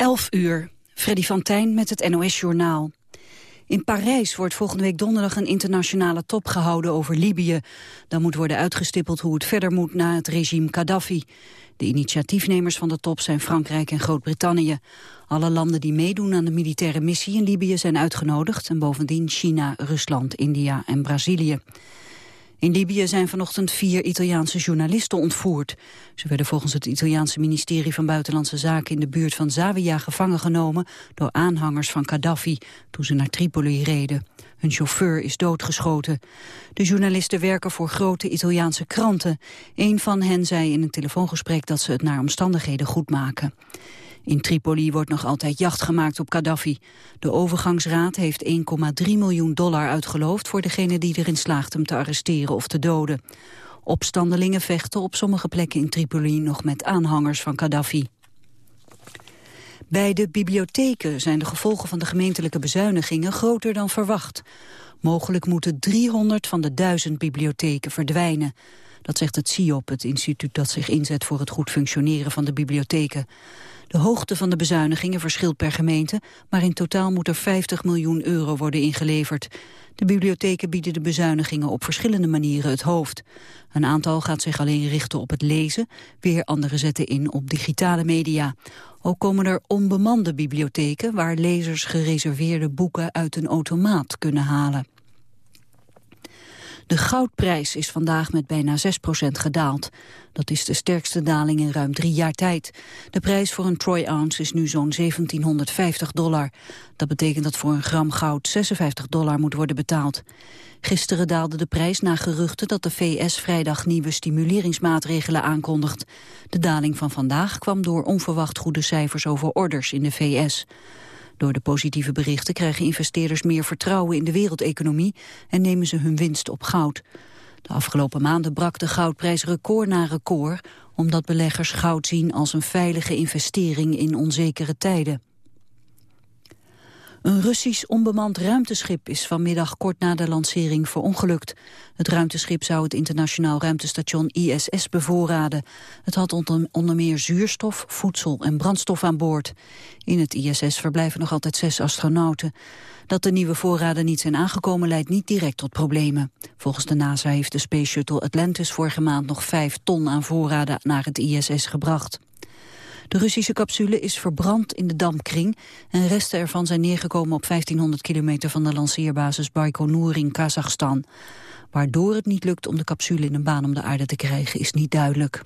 11 uur. Freddy van Tijn met het NOS-journaal. In Parijs wordt volgende week donderdag een internationale top gehouden over Libië. Dan moet worden uitgestippeld hoe het verder moet na het regime Gaddafi. De initiatiefnemers van de top zijn Frankrijk en Groot-Brittannië. Alle landen die meedoen aan de militaire missie in Libië zijn uitgenodigd... en bovendien China, Rusland, India en Brazilië. In Libië zijn vanochtend vier Italiaanse journalisten ontvoerd. Ze werden volgens het Italiaanse ministerie van Buitenlandse Zaken... in de buurt van Zawiya gevangen genomen door aanhangers van Gaddafi... toen ze naar Tripoli reden. Hun chauffeur is doodgeschoten. De journalisten werken voor grote Italiaanse kranten. Een van hen zei in een telefoongesprek dat ze het naar omstandigheden goed maken. In Tripoli wordt nog altijd jacht gemaakt op Gaddafi. De overgangsraad heeft 1,3 miljoen dollar uitgeloofd... voor degene die erin slaagt hem te arresteren of te doden. Opstandelingen vechten op sommige plekken in Tripoli... nog met aanhangers van Gaddafi. Bij de bibliotheken zijn de gevolgen van de gemeentelijke bezuinigingen groter dan verwacht. Mogelijk moeten 300 van de 1000 bibliotheken verdwijnen. Dat zegt het CIOP, het instituut dat zich inzet voor het goed functioneren van de bibliotheken. De hoogte van de bezuinigingen verschilt per gemeente, maar in totaal moet er 50 miljoen euro worden ingeleverd. De bibliotheken bieden de bezuinigingen op verschillende manieren het hoofd. Een aantal gaat zich alleen richten op het lezen, weer andere zetten in op digitale media. Ook komen er onbemande bibliotheken waar lezers gereserveerde boeken uit een automaat kunnen halen. De goudprijs is vandaag met bijna 6% gedaald. Dat is de sterkste daling in ruim drie jaar tijd. De prijs voor een troy ounce is nu zo'n 1750 dollar. Dat betekent dat voor een gram goud 56 dollar moet worden betaald. Gisteren daalde de prijs na geruchten dat de VS vrijdag nieuwe stimuleringsmaatregelen aankondigt. De daling van vandaag kwam door onverwacht goede cijfers over orders in de VS. Door de positieve berichten krijgen investeerders meer vertrouwen in de wereldeconomie en nemen ze hun winst op goud. De afgelopen maanden brak de goudprijs record na record, omdat beleggers goud zien als een veilige investering in onzekere tijden. Een Russisch onbemand ruimteschip is vanmiddag kort na de lancering verongelukt. Het ruimteschip zou het internationaal ruimtestation ISS bevoorraden. Het had onder meer zuurstof, voedsel en brandstof aan boord. In het ISS verblijven nog altijd zes astronauten. Dat de nieuwe voorraden niet zijn aangekomen leidt niet direct tot problemen. Volgens de NASA heeft de Space Shuttle Atlantis vorige maand nog vijf ton aan voorraden naar het ISS gebracht. De Russische capsule is verbrand in de dampkring en resten ervan zijn neergekomen op 1500 kilometer van de lanceerbasis Baikonur in Kazachstan. Waardoor het niet lukt om de capsule in een baan om de aarde te krijgen is niet duidelijk.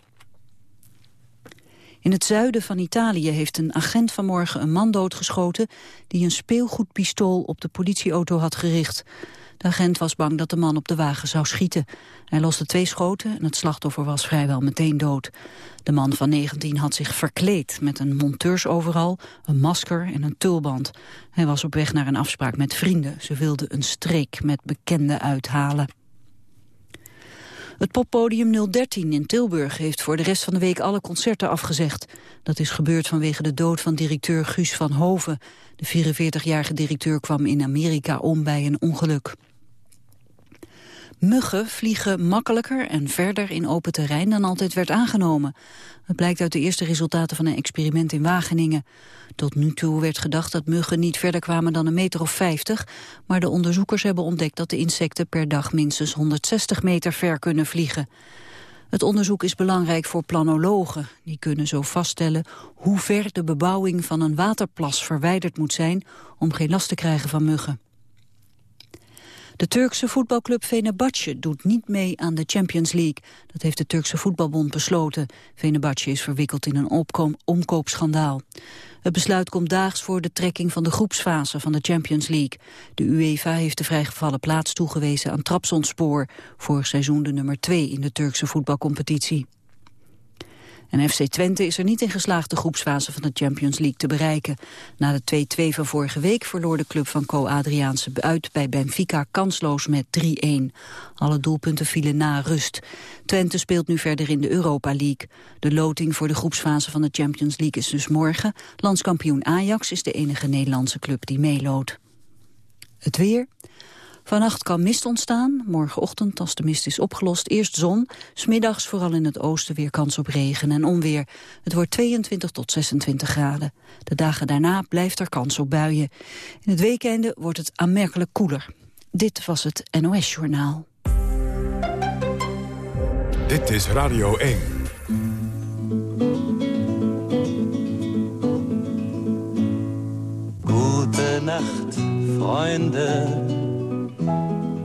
In het zuiden van Italië heeft een agent vanmorgen een man doodgeschoten... die een speelgoedpistool op de politieauto had gericht. De agent was bang dat de man op de wagen zou schieten. Hij loste twee schoten en het slachtoffer was vrijwel meteen dood. De man van 19 had zich verkleed met een monteursoveral, een masker en een tulband. Hij was op weg naar een afspraak met vrienden. Ze wilden een streek met bekenden uithalen. Het poppodium 013 in Tilburg heeft voor de rest van de week alle concerten afgezegd. Dat is gebeurd vanwege de dood van directeur Guus van Hoven. De 44-jarige directeur kwam in Amerika om bij een ongeluk. Muggen vliegen makkelijker en verder in open terrein dan altijd werd aangenomen. Het blijkt uit de eerste resultaten van een experiment in Wageningen. Tot nu toe werd gedacht dat muggen niet verder kwamen dan een meter of 50, maar de onderzoekers hebben ontdekt dat de insecten per dag minstens 160 meter ver kunnen vliegen. Het onderzoek is belangrijk voor planologen. Die kunnen zo vaststellen hoe ver de bebouwing van een waterplas verwijderd moet zijn om geen last te krijgen van muggen. De Turkse voetbalclub Fenerbahce doet niet mee aan de Champions League. Dat heeft de Turkse voetbalbond besloten. Fenerbahce is verwikkeld in een omkoopschandaal. Het besluit komt daags voor de trekking van de groepsfase van de Champions League. De UEFA heeft de vrijgevallen plaats toegewezen aan Trabzonspor... vorig seizoen de nummer 2 in de Turkse voetbalcompetitie. En FC Twente is er niet in geslaagd de groepsfase van de Champions League te bereiken. Na de 2-2 van vorige week verloor de club van Co Adriaanse uit bij Benfica kansloos met 3-1. Alle doelpunten vielen na rust. Twente speelt nu verder in de Europa League. De loting voor de groepsfase van de Champions League is dus morgen. Landskampioen Ajax is de enige Nederlandse club die meeloodt. Het weer. Vannacht kan mist ontstaan. Morgenochtend, als de mist is opgelost, eerst zon. Smiddags vooral in het oosten weer kans op regen en onweer. Het wordt 22 tot 26 graden. De dagen daarna blijft er kans op buien. In het weekende wordt het aanmerkelijk koeler. Dit was het NOS Journaal. Dit is Radio 1. Gute Nacht, Freunde.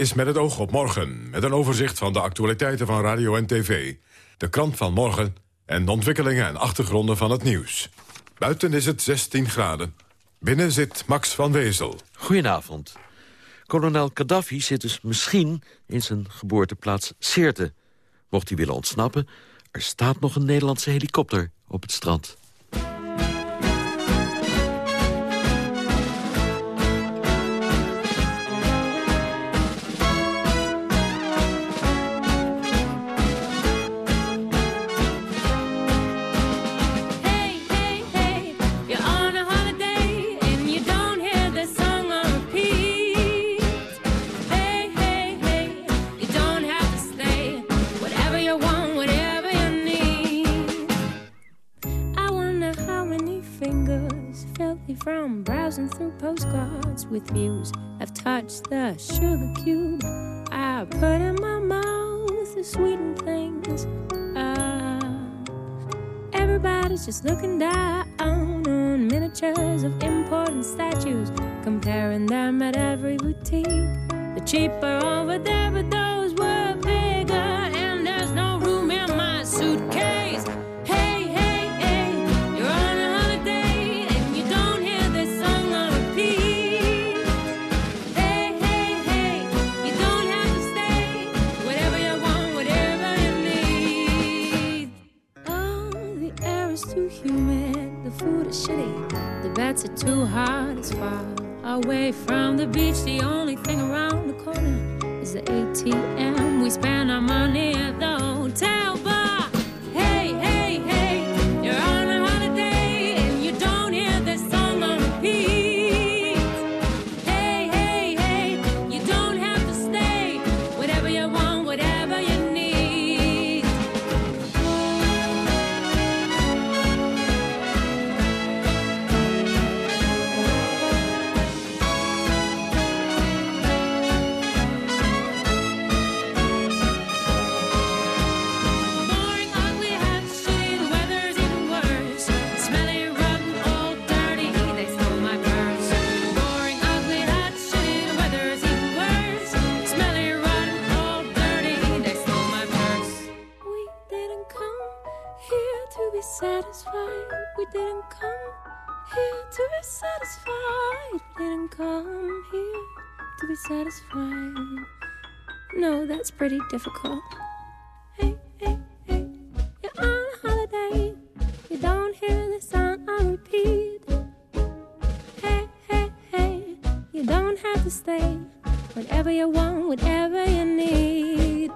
Is met het oog op morgen, met een overzicht van de actualiteiten van radio en tv. De krant van morgen en de ontwikkelingen en achtergronden van het nieuws. Buiten is het 16 graden. Binnen zit Max van Wezel. Goedenavond. Kolonel Gaddafi zit dus misschien in zijn geboorteplaats Sirte. Mocht hij willen ontsnappen, er staat nog een Nederlandse helikopter op het strand. With views. I've touched the sugar cube. I put in my mouth the sweetened things. Uh, everybody's just looking down on miniatures of important statues, comparing them at every boutique. The cheaper over there, but those were bigger, beds are too hot, it's far away from the beach. The only thing around the corner is the ATM. We spend our money at the satisfied. No, that's pretty difficult. Hey, hey, hey, you're on a holiday. You don't hear the song on repeat. Hey, hey, hey, you don't have to stay. Whatever you want, whatever you need.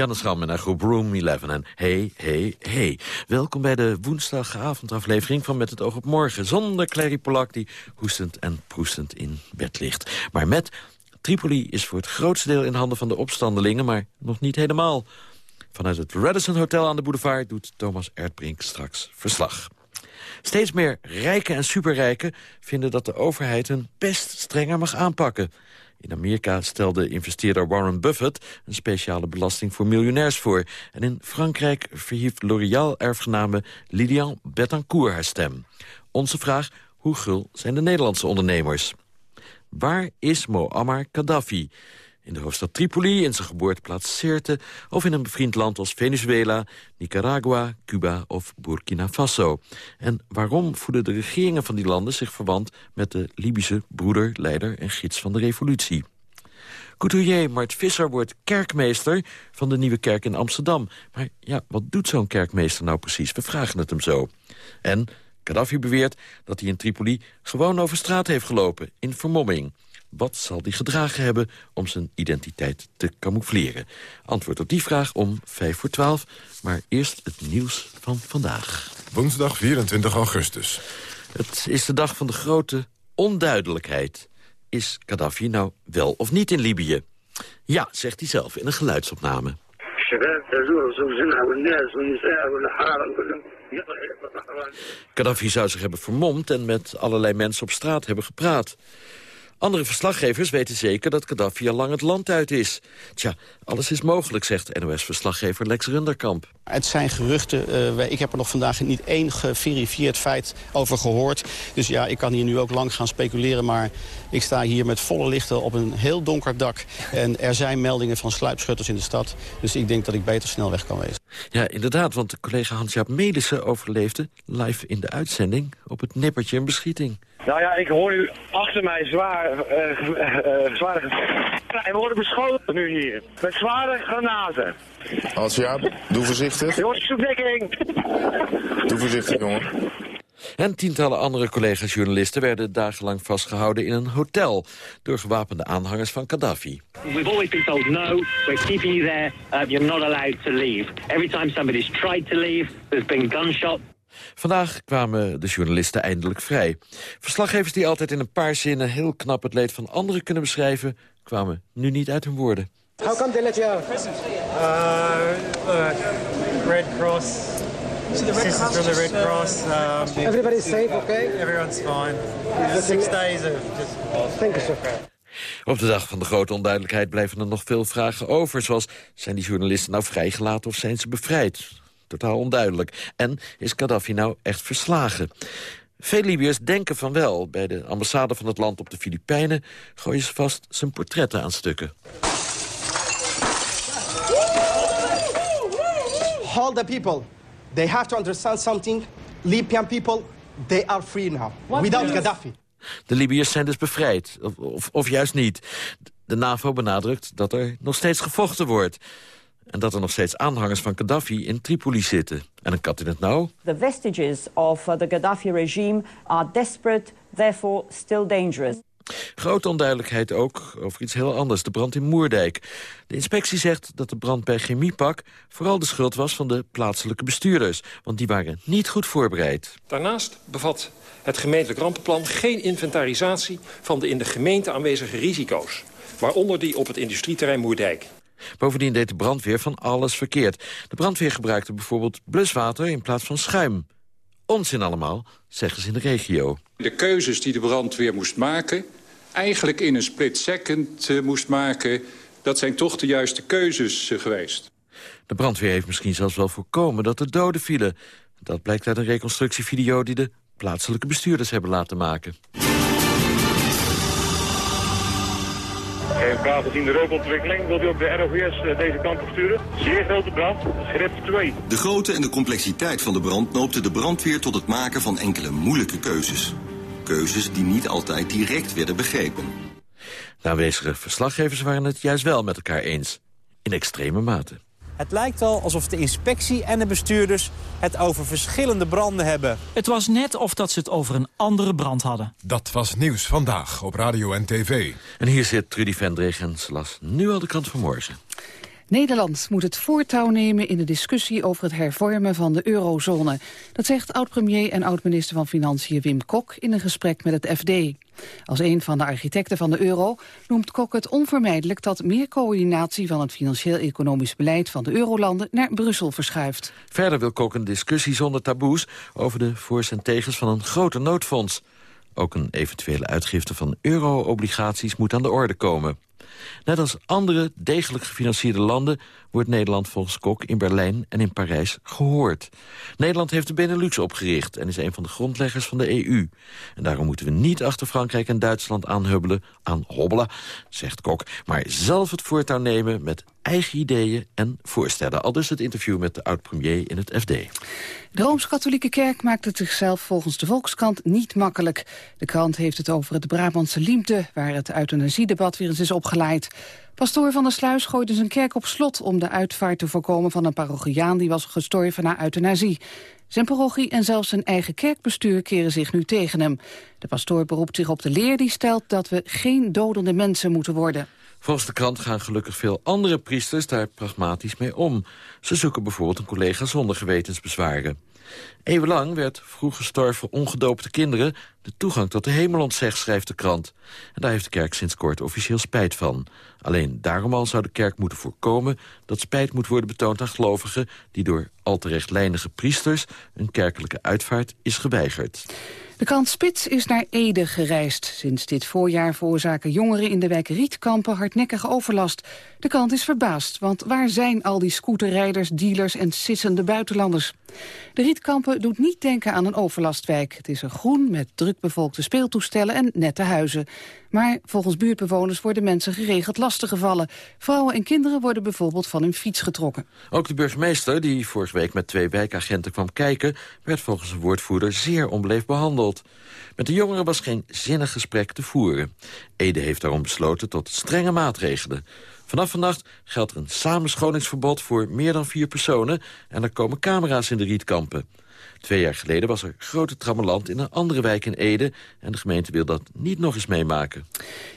Janne Schram en haar groep Room 11 en hey, hey, hey. Welkom bij de woensdagavondaflevering van Met het oog op morgen. Zonder Clary Polak die hoestend en proestend in bed ligt. Maar met Tripoli is voor het grootste deel in handen van de opstandelingen... maar nog niet helemaal. Vanuit het Radisson Hotel aan de boulevard doet Thomas Erdbrink straks verslag. Steeds meer rijken en superrijken vinden dat de overheid hun best strenger mag aanpakken. In Amerika stelde investeerder Warren Buffett een speciale belasting voor miljonairs voor. En in Frankrijk verhief L'Oréal-erfgename Lilian Bettencourt haar stem. Onze vraag, hoe gul zijn de Nederlandse ondernemers? Waar is Muammar Gaddafi? In de hoofdstad Tripoli, in zijn geboorteplaats Sirte... of in een bevriend land als Venezuela, Nicaragua, Cuba of Burkina Faso. En waarom voelen de regeringen van die landen zich verwant... met de Libische broeder, leider en gids van de revolutie? Couturier Mart Visser wordt kerkmeester van de Nieuwe Kerk in Amsterdam. Maar ja, wat doet zo'n kerkmeester nou precies? We vragen het hem zo. En Gaddafi beweert dat hij in Tripoli gewoon over straat heeft gelopen... in vermomming. Wat zal hij gedragen hebben om zijn identiteit te camoufleren? Antwoord op die vraag om 5 voor 12. Maar eerst het nieuws van vandaag. Woensdag 24 augustus. Het is de dag van de grote onduidelijkheid. Is Gaddafi nou wel of niet in Libië? Ja, zegt hij zelf in een geluidsopname. Gaddafi zou zich hebben vermomd en met allerlei mensen op straat hebben gepraat. Andere verslaggevers weten zeker dat Gaddafi al lang het land uit is. Tja, alles is mogelijk, zegt NOS-verslaggever Lex Runderkamp. Het zijn geruchten. Uh, ik heb er nog vandaag niet één geverifieerd feit over gehoord. Dus ja, ik kan hier nu ook lang gaan speculeren. Maar ik sta hier met volle lichten op een heel donker dak. En er zijn meldingen van sluipschutters in de stad. Dus ik denk dat ik beter snel weg kan wezen. Ja, inderdaad, want de collega Hans-Jaap Melissen overleefde... live in de uitzending op het nippertje een beschieting. Nou ja, ik hoor nu achter mij zwaar, uh, uh, zware... We worden beschoten nu hier. Met zware granaten. Als ja, doe voorzichtig. Jongens, dekking. Doe voorzichtig, jongen. En tientallen andere collega-journalisten werden dagenlang vastgehouden in een hotel door gewapende aanhangers van Gaddafi. We've always been told no, we're keeping you there, uh, you're not allowed to leave. Every time somebody's tried to leave, there's been gunshot. Vandaag kwamen de journalisten eindelijk vrij. Verslaggevers die altijd in een paar zinnen heel knap het leed van anderen kunnen beschrijven... kwamen nu niet uit hun woorden. How come they let you out? Uh, uh, Red Cross. So the Red Cross from the Red Cross. Um, Everybody's safe, okay? Everyone's fine. Six days of just... Thank you, sir. Op de dag van de grote onduidelijkheid blijven er nog veel vragen over. Zoals, zijn die journalisten nou vrijgelaten of zijn ze bevrijd? Totaal onduidelijk. En is Gaddafi nou echt verslagen? Veel Libiërs denken van wel. Bij de ambassade van het land op de Filipijnen... gooien ze vast zijn portretten aan stukken. All the people, they have to understand something. Libyan people, they are free now. without Gaddafi. De Libiërs zijn dus bevrijd, of, of, of, juist niet. De NAVO benadrukt dat er nog steeds gevochten wordt. En dat er nog steeds aanhangers van Gaddafi in Tripoli zitten. En een kat in het nauw. The vestiges of uh, the Gaddafi regime are desperate, therefore still dangerous. Grote onduidelijkheid ook over iets heel anders, de brand in Moerdijk. De inspectie zegt dat de brand bij Chemiepak vooral de schuld was van de plaatselijke bestuurders. Want die waren niet goed voorbereid. Daarnaast bevat het gemeentelijk rampenplan geen inventarisatie van de in de gemeente aanwezige risico's. Waaronder die op het industrieterrein Moerdijk. Bovendien deed de brandweer van alles verkeerd. De brandweer gebruikte bijvoorbeeld bluswater in plaats van schuim. Onzin allemaal, zeggen ze in de regio. De keuzes die de brandweer moest maken... eigenlijk in een split second uh, moest maken... dat zijn toch de juiste keuzes uh, geweest. De brandweer heeft misschien zelfs wel voorkomen dat er doden vielen. Dat blijkt uit een reconstructievideo die de plaatselijke bestuurders hebben laten maken. Plaats gezien de rookontwikkeling wil hij ook de ROVS deze kant op sturen. Zeer grote brand, grip 2. De grootte en de complexiteit van de brand noopte de brandweer tot het maken van enkele moeilijke keuzes. Keuzes die niet altijd direct werden begrepen. De aanwezige verslaggevers waren het juist wel met elkaar eens. In extreme mate. Het lijkt wel alsof de inspectie en de bestuurders het over verschillende branden hebben. Het was net of dat ze het over een andere brand hadden. Dat was nieuws vandaag op radio en tv. En hier zit Trudy Vendrig en ze las nu al de krant van morgen. Nederland moet het voortouw nemen in de discussie over het hervormen van de eurozone. Dat zegt oud-premier en oud-minister van Financiën Wim Kok in een gesprek met het FD. Als een van de architecten van de euro noemt Kok het onvermijdelijk dat meer coördinatie van het financieel-economisch beleid van de eurolanden naar Brussel verschuift. Verder wil Kok een discussie zonder taboes over de voor's en tegens van een groter noodfonds. Ook een eventuele uitgifte van euro-obligaties moet aan de orde komen. Net als andere degelijk gefinancierde landen... wordt Nederland volgens Kok in Berlijn en in Parijs gehoord. Nederland heeft de Benelux opgericht... en is een van de grondleggers van de EU. En daarom moeten we niet achter Frankrijk en Duitsland aanhubbelen... aan hobbelen, zegt Kok, maar zelf het voortouw nemen... met eigen ideeën en voorstellen. Al dus het interview met de oud-premier in het FD. De Rooms-Katholieke Kerk maakt het zichzelf volgens de Volkskrant niet makkelijk. De krant heeft het over het Brabantse Liemte... waar het euthanasiedebat weer eens is opgeleid. Pastoor van der Sluis gooide zijn kerk op slot... om de uitvaart te voorkomen van een parochiaan... die was gestorven na euthanasie. Zijn parochie en zelfs zijn eigen kerkbestuur keren zich nu tegen hem. De pastoor beroept zich op de leer die stelt dat we geen dodende mensen moeten worden. Volgens de krant gaan gelukkig veel andere priesters daar pragmatisch mee om. Ze zoeken bijvoorbeeld een collega zonder gewetensbezwaren. Eeuwenlang werd vroeg gestorven ongedoopte kinderen... de toegang tot de hemel ontzegd, schrijft de krant. En daar heeft de kerk sinds kort officieel spijt van. Alleen daarom al zou de kerk moeten voorkomen... dat spijt moet worden betoond aan gelovigen... die door al te rechtlijnige priesters een kerkelijke uitvaart is geweigerd. De krant Spits is naar Ede gereisd. Sinds dit voorjaar veroorzaken jongeren in de wijk Rietkampen hardnekkige overlast. De krant is verbaasd, want waar zijn al die scooterrijders, dealers en sissende buitenlanders? De Rietkampen doet niet denken aan een overlastwijk. Het is een groen met drukbevolkte speeltoestellen en nette huizen. Maar volgens buurtbewoners worden mensen geregeld lastiggevallen. Vrouwen en kinderen worden bijvoorbeeld van hun fiets getrokken. Ook de burgemeester, die vorige week met twee wijkagenten kwam kijken... werd volgens een woordvoerder zeer onbeleefd behandeld. Met de jongeren was geen zinnig gesprek te voeren. Ede heeft daarom besloten tot strenge maatregelen. Vanaf vannacht geldt een samenscholingsverbod voor meer dan vier personen... en er komen camera's in de rietkampen. Twee jaar geleden was er grote trammeland in een andere wijk in Ede... en de gemeente wil dat niet nog eens meemaken.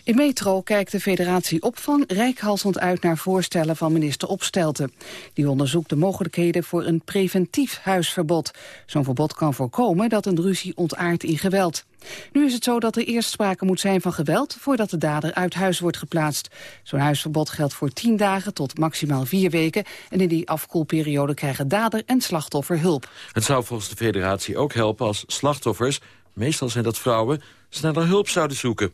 In Metro kijkt de federatie Opvang rijkhalsend uit naar voorstellen van minister Opstelten. Die onderzoekt de mogelijkheden voor een preventief huisverbod. Zo'n verbod kan voorkomen dat een ruzie ontaart in geweld. Nu is het zo dat er eerst sprake moet zijn van geweld... voordat de dader uit huis wordt geplaatst. Zo'n huisverbod geldt voor tien dagen tot maximaal vier weken... en in die afkoelperiode krijgen dader en slachtoffer hulp. Het zou volgens de federatie ook helpen als slachtoffers... meestal zijn dat vrouwen, sneller hulp zouden zoeken.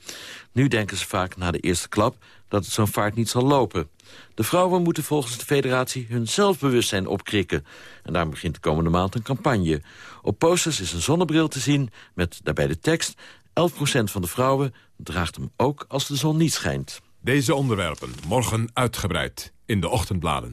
Nu denken ze vaak na de eerste klap dat het zo'n vaart niet zal lopen. De vrouwen moeten volgens de federatie hun zelfbewustzijn opkrikken. En daarom begint de komende maand een campagne. Op posters is een zonnebril te zien met daarbij de tekst... 11% van de vrouwen draagt hem ook als de zon niet schijnt. Deze onderwerpen morgen uitgebreid in de ochtendbladen.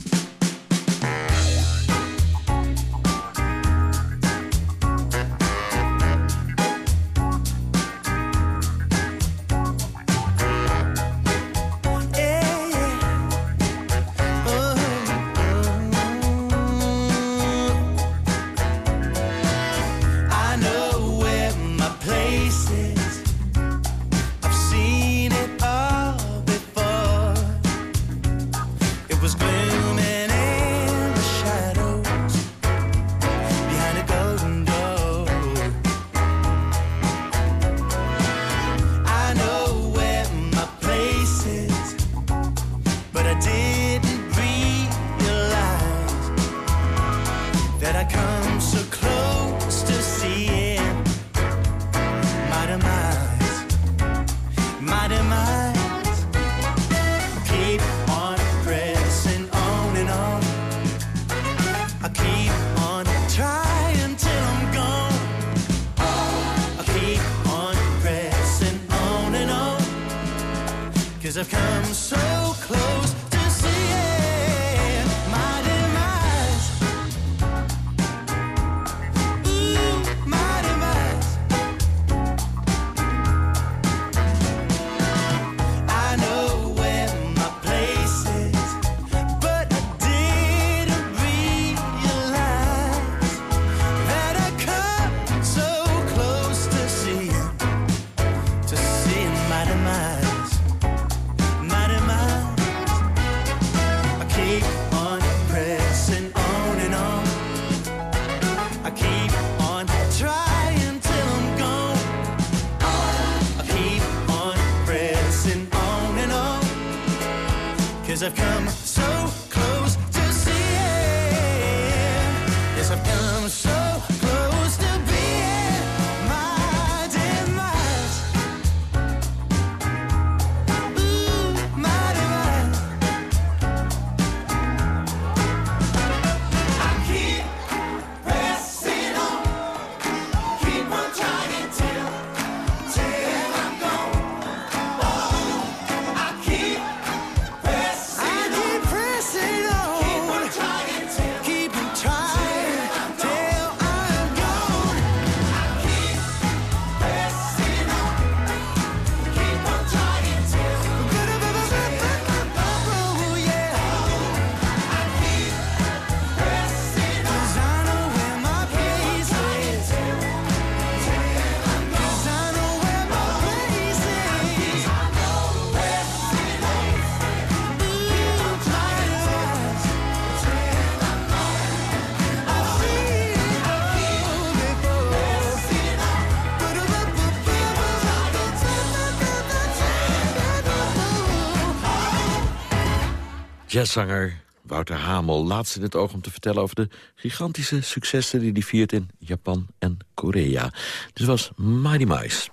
Jazzzanger Wouter Hamel laatst in het oog om te vertellen over de gigantische successen die hij viert in Japan en Korea. Dus was Mighty Mice.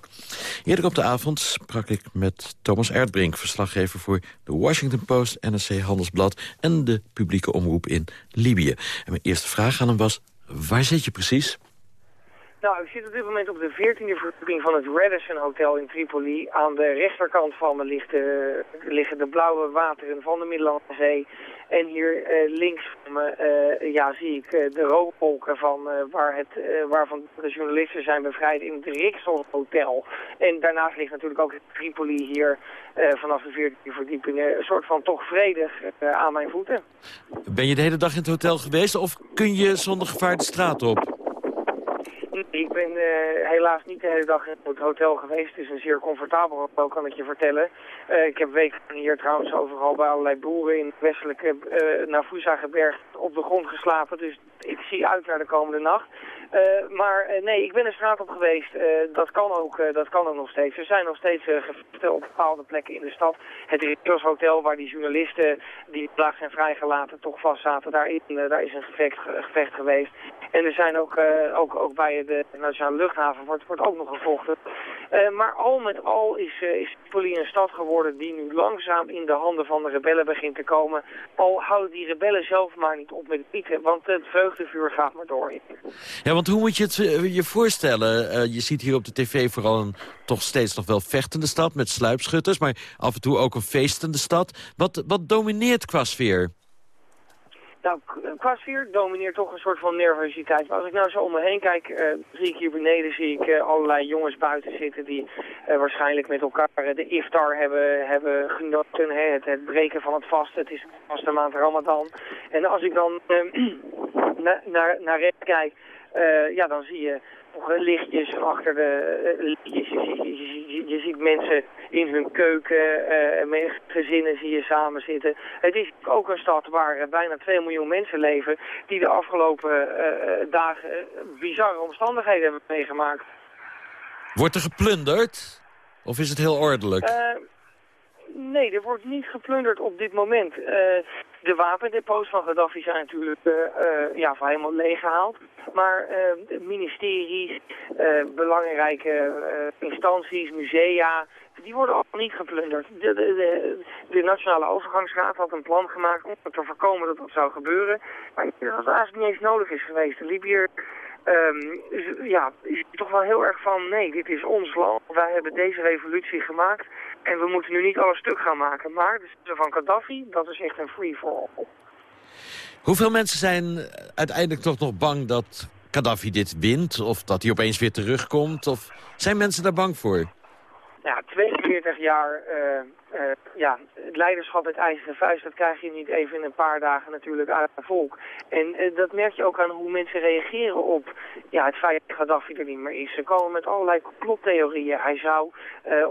Eerder op de avond sprak ik met Thomas Erdbrink, verslaggever voor de Washington Post, NRC Handelsblad en de publieke omroep in Libië. En mijn eerste vraag aan hem was, waar zit je precies? Nou, ik zit op dit moment op de 14e verdieping van het Radisson Hotel in Tripoli. Aan de rechterkant van me ligt de, liggen de blauwe wateren van de Middellandse Zee. En hier eh, links van me eh, ja, zie ik eh, de rookwolken van, eh, waar het, eh, waarvan de journalisten zijn bevrijd in het Rixel Hotel. En daarnaast ligt natuurlijk ook Tripoli hier eh, vanaf de 14e verdieping. eh, een soort van toch vredig eh, aan mijn voeten. Ben je de hele dag in het hotel geweest of kun je zonder gevaar de straat op? Ik ben eh, helaas niet de hele dag in het hotel geweest. Het is een zeer comfortabel hotel, kan ik je vertellen. Eh, ik heb weken hier trouwens overal bij allerlei boeren in het westelijke uh, Nafusa-geberg op de grond geslapen. Dus ik zie uit naar de komende nacht. Uh, maar uh, nee, ik ben de straat op geweest. Uh, dat, kan ook, dat kan ook nog steeds. Er zijn nog steeds gevechten op bepaalde plekken in de stad. Het Rios Hotel, waar die journalisten die vandaag zijn vrijgelaten toch vast zaten, daar, in, daar is een gevecht, gevecht geweest. En er zijn ook, ook, ook bij de Nationale Luchthaven wordt, wordt ook nog gevochten. Maar al met al is, is Tripoli een stad geworden die nu langzaam in de handen van de rebellen begint te komen. Al houden die rebellen zelf maar niet op met bieten, want het vreugdevuur gaat maar door. Ja, want hoe moet je het je voorstellen? Je ziet hier op de tv vooral een toch steeds nog wel vechtende stad met sluipschutters, maar af en toe ook een feestende stad. Wat, wat domineert qua sfeer? Nou, qua sfeer domineert toch een soort van nervositeit. Maar als ik nou zo om me heen kijk, uh, zie ik hier beneden zie ik uh, allerlei jongens buiten zitten die uh, waarschijnlijk met elkaar de iftar hebben, hebben genoten. Hè? Het, het, breken van het vast. Het is de vaste maand Ramadan. En als ik dan naar, naar, rechts kijk, ja, dan zie je lichtjes achter de lichtjes. Je, je, je, je, ziet mensen in hun keuken, uh, met gezinnen zie je samen zitten. Het is ook een stad waar uh, bijna 2 miljoen mensen leven... die de afgelopen uh, dagen bizarre omstandigheden hebben meegemaakt. Wordt er geplunderd? Of is het heel ordelijk? Nee, er wordt niet geplunderd op dit moment. de wapendepots van Gaddafi zijn natuurlijk ja, van helemaal leeggehaald. Maar uh, ministeries, uh, belangrijke uh, instanties, musea, die worden allemaal niet geplunderd. De, de, de, Nationale Overgangsraad had een plan gemaakt om te voorkomen dat dat zou gebeuren. Maar dat eigenlijk niet eens nodig is geweest. Libiër um, is, ja, is toch wel heel erg van, nee, dit is ons land. Wij hebben deze revolutie gemaakt en we moeten nu niet alles stuk gaan maken. Maar de van Gaddafi, dat is echt een free-for-all. Hoeveel mensen zijn uiteindelijk toch nog bang dat Gaddafi dit wint? Of dat hij opeens weer terugkomt? Of zijn mensen daar bang voor? Ja, 42 jaar uh, uh, ja, het leiderschap met ijzeren vuist, dat krijg je niet even in een paar dagen natuurlijk uit het volk. En uh, dat merk je ook aan hoe mensen reageren op ja, het feit dat Gaddafi er niet meer is. Ze komen met allerlei complottheorieën. Hij zou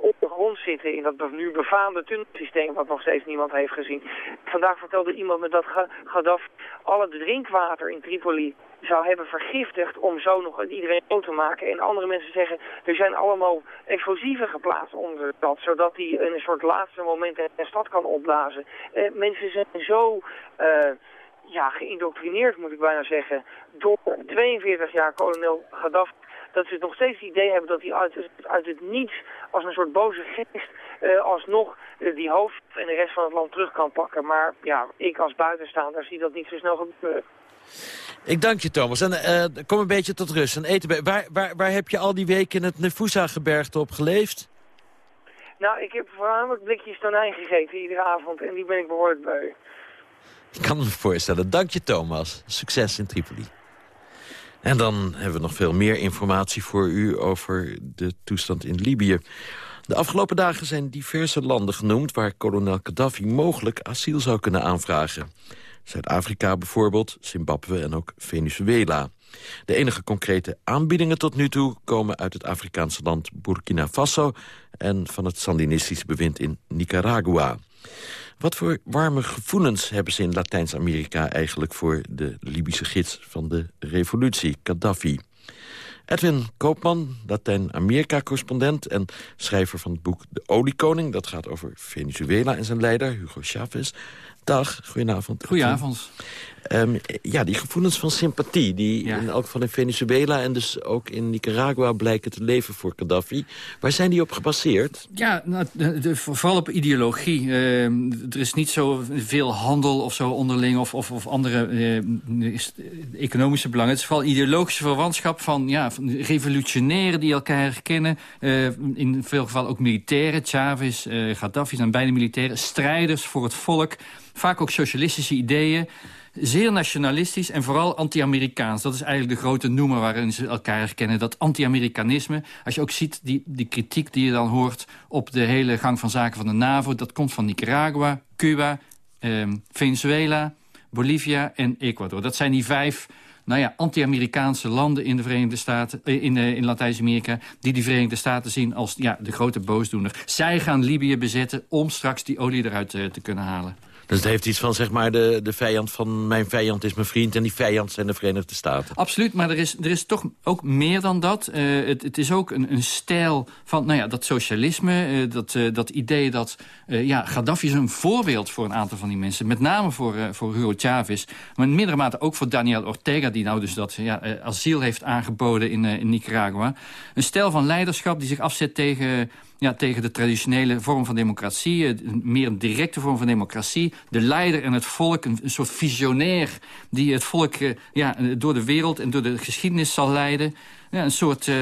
op de grond zitten in dat nu befaamde tunnelsysteem wat nog steeds niemand heeft gezien. Vandaag vertelde iemand me dat Gaddafi alle drinkwater in Tripoli zou hebben vergiftigd om zo nog iedereen dood te maken. En andere mensen zeggen, er zijn allemaal explosieven geplaatst onder de stad, zodat in een soort laatste moment een stad kan opblazen. Eh, mensen zijn zo eh, ja, geïndoctrineerd, moet ik bijna zeggen, door 42 jaar kolonel Gaddafi dat ze nog steeds het idee hebben dat hij uit, uit het niets als een soort boze geest eh, alsnog eh, die hoofd en de rest van het land terug kan pakken. Maar ja, ik als buitenstaander zie dat niet zo snel gebeuren. Ik dank je, Thomas. En eh, kom een beetje tot rust en eten. bij- Waar, waar, waar heb je al die weken in het Nefusa-gebergte op geleefd? Nou, ik heb voornamelijk blikjes tonijn gegeten iedere avond en die ben ik behoorlijk beu. Ik kan me voorstellen. Dank je, Thomas. Succes in Tripoli. En dan hebben we nog veel meer informatie voor u over de toestand in Libië. De afgelopen dagen zijn diverse landen genoemd... waar kolonel Gaddafi mogelijk asiel zou kunnen aanvragen. Zuid-Afrika bijvoorbeeld, Zimbabwe en ook Venezuela. De enige concrete aanbiedingen tot nu toe komen uit het Afrikaanse land Burkina Faso... en van het sandinistische bewind in Nicaragua. Wat voor warme gevoelens hebben ze in Latijns-Amerika eigenlijk... voor de Libische gids van de revolutie, Gaddafi? Edwin Koopman, Latijns-Amerika-correspondent... en schrijver van het boek De Oliekoning. Dat gaat over Venezuela en zijn leider, Hugo Chavez. Dag, goedenavond. Goedenavond. Ehm, ja, die gevoelens van sympathie... die in elk geval in Venezuela en dus ook in Nicaragua... blijken te leven voor Gaddafi. Waar zijn die op gebaseerd? Ja, nou, de- de- vooral op ideologie. Eh, er is niet zo veel handel of zo onderling of, of, of andere eh, is- economische belangen. Het is vooral ideologische verwantschap van, ja, van revolutionairen die elkaar herkennen. Eh, in veel gevallen ook militairen. Chavez, eh, Gaddafi zijn beide militairen. Strijders voor het volk. Vaak ook socialistische ideeën. Zeer nationalistisch en vooral anti-Amerikaans. Dat is eigenlijk de grote noemer waarin ze elkaar herkennen. Dat anti-Amerikanisme. Als je ook ziet die, die kritiek die je dan hoort op de hele gang van zaken van de NAVO. Dat komt van Nicaragua, Cuba, ehm, Venezuela, Bolivia en Ecuador. Dat zijn die vijf nou ja, anti-Amerikaanse landen in de Verenigde Staten, eh, in, eh, in Latijns-Amerika, die die Verenigde Staten zien als ja, de grote boosdoener. Zij gaan Libië bezetten om straks die olie eruit eh, te kunnen halen. Dus het heeft iets van, zeg maar, de, de vijand van mijn vijand is mijn vriend... en die vijand zijn de Verenigde Staten. Absoluut, maar er is, er is toch ook meer dan dat. Eh, het, het is ook een, een stijl van nou ja, dat socialisme, eh, dat, eh, dat idee dat... ja, Gaddafi is een voorbeeld voor een aantal van die mensen. Met name voor, voor Hugo Chavez, maar in mindere mate ook voor Daniel Ortega... die nou dus dat ja, asiel heeft aangeboden in Nicaragua. Een stijl van leiderschap die zich afzet tegen ja, tegen de traditionele vorm van democratie. eh, een- Meer directe vorm van democratie. De leider en het volk, een, soort visionair... die het volk eh, ja, door de wereld en door de geschiedenis zal leiden. Ja, een soort eh,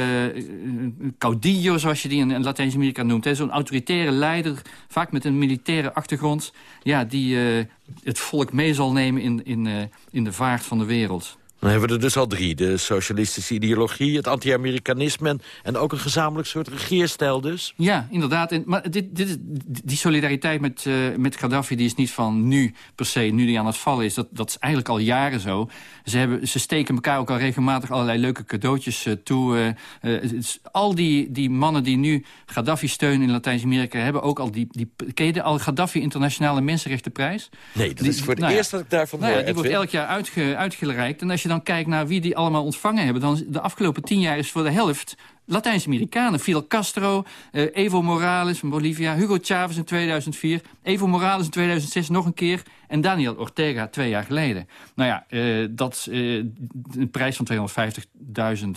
caudillo, zoals je die in, Latijns-Amerika noemt. Zo'n autoritaire leider, vaak met een militaire achtergrond... Ja, die het volk mee zal nemen in, in, in de vaart van de wereld. Dan hebben we er dus al drie. De socialistische ideologie, het anti-Amerikanisme... en- en ook een gezamenlijk soort regeerstijl dus. Ja, inderdaad. En, maar dit, dit, is- die solidariteit met, eh, met Gaddafi die is niet van nu per se, nu die aan het vallen is. Dat, dat is eigenlijk al jaren zo. Ze, hebben, ze steken elkaar ook al regelmatig allerlei leuke cadeautjes eh, toe. is- al die, die mannen die nu Gaddafi steunen in Latijns-Amerika... hebben ook al die, die... Ken je de al Gaddafi Internationale Mensenrechtenprijs? Nee, dat is voor het nou ja, eerst dat ik daarvan nou ja, Die wordt elk jaar uitge, uitgereikt. En als je dan kijkt naar wie die allemaal ontvangen hebben... dan is de afgelopen tien jaar is voor de helft Latijns-Amerikanen. Fidel Castro, eh, Evo Morales van Bolivia... Hugo Chavez in 2004, Evo Morales in 2006 nog een keer... en Daniel Ortega twee jaar geleden. Nou ja, eh, dat eh, een prijs van 250.000